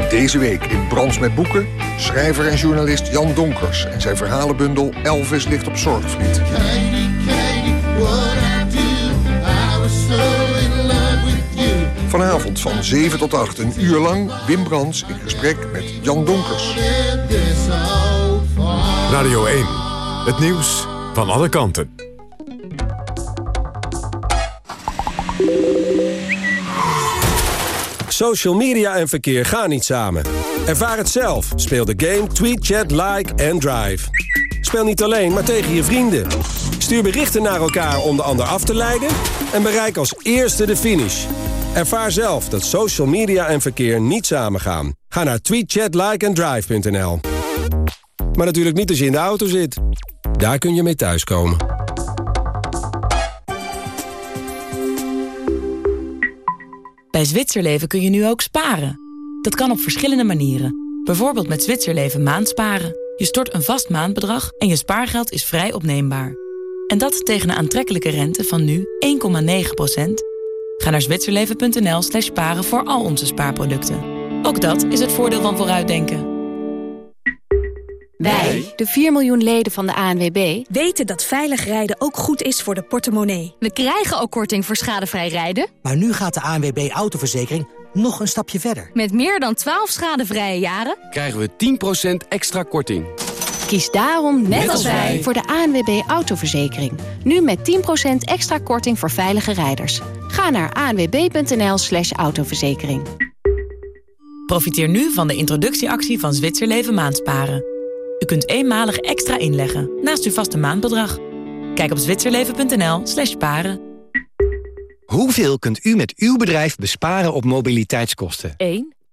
Deze week in Brans met Boeken, schrijver en journalist Jan Donkers... en zijn verhalenbundel Elvis ligt op Zorgvliet. Vanavond van 7 tot 8, een uur lang Wim Brands in gesprek met Jan Donkers. Radio 1, het nieuws van alle kanten. Social media en verkeer gaan niet samen. Ervaar het zelf. Speel de game Tweet, Chat, Like en Drive. Speel niet alleen, maar tegen je vrienden. Stuur berichten naar elkaar om de ander af te leiden... en bereik als eerste de finish. Ervaar zelf dat social media en verkeer niet samen gaan. Ga naar tweetchatlikeanddrive.nl Maar natuurlijk niet als je in de auto zit. Daar kun je mee thuiskomen. Bij Zwitserleven kun je nu ook sparen. Dat kan op verschillende manieren. Bijvoorbeeld met Zwitserleven maandsparen. Je stort een vast maandbedrag en je spaargeld is vrij opneembaar. En dat tegen een aantrekkelijke rente van nu 1,9%. Ga naar zwitserleven.nl slash sparen voor al onze spaarproducten. Ook dat is het voordeel van vooruitdenken. Wij, de 4 miljoen leden van de ANWB, weten dat veilig rijden ook goed is voor de portemonnee. We krijgen ook korting voor schadevrij rijden. Maar nu gaat de ANWB Autoverzekering nog een stapje verder. Met meer dan 12 schadevrije jaren krijgen we 10% extra korting. Kies daarom, net, als wij, voor de ANWB Autoverzekering. Nu met 10% extra korting voor veilige rijders. Ga naar anwb.nl slash autoverzekering. Profiteer nu van de introductieactie van Zwitserleven Maandsparen. U kunt eenmalig extra inleggen naast uw vaste maandbedrag. Kijk op zwitserleven.nl slash paren. Hoeveel kunt u met uw bedrijf besparen op mobiliteitskosten? 1,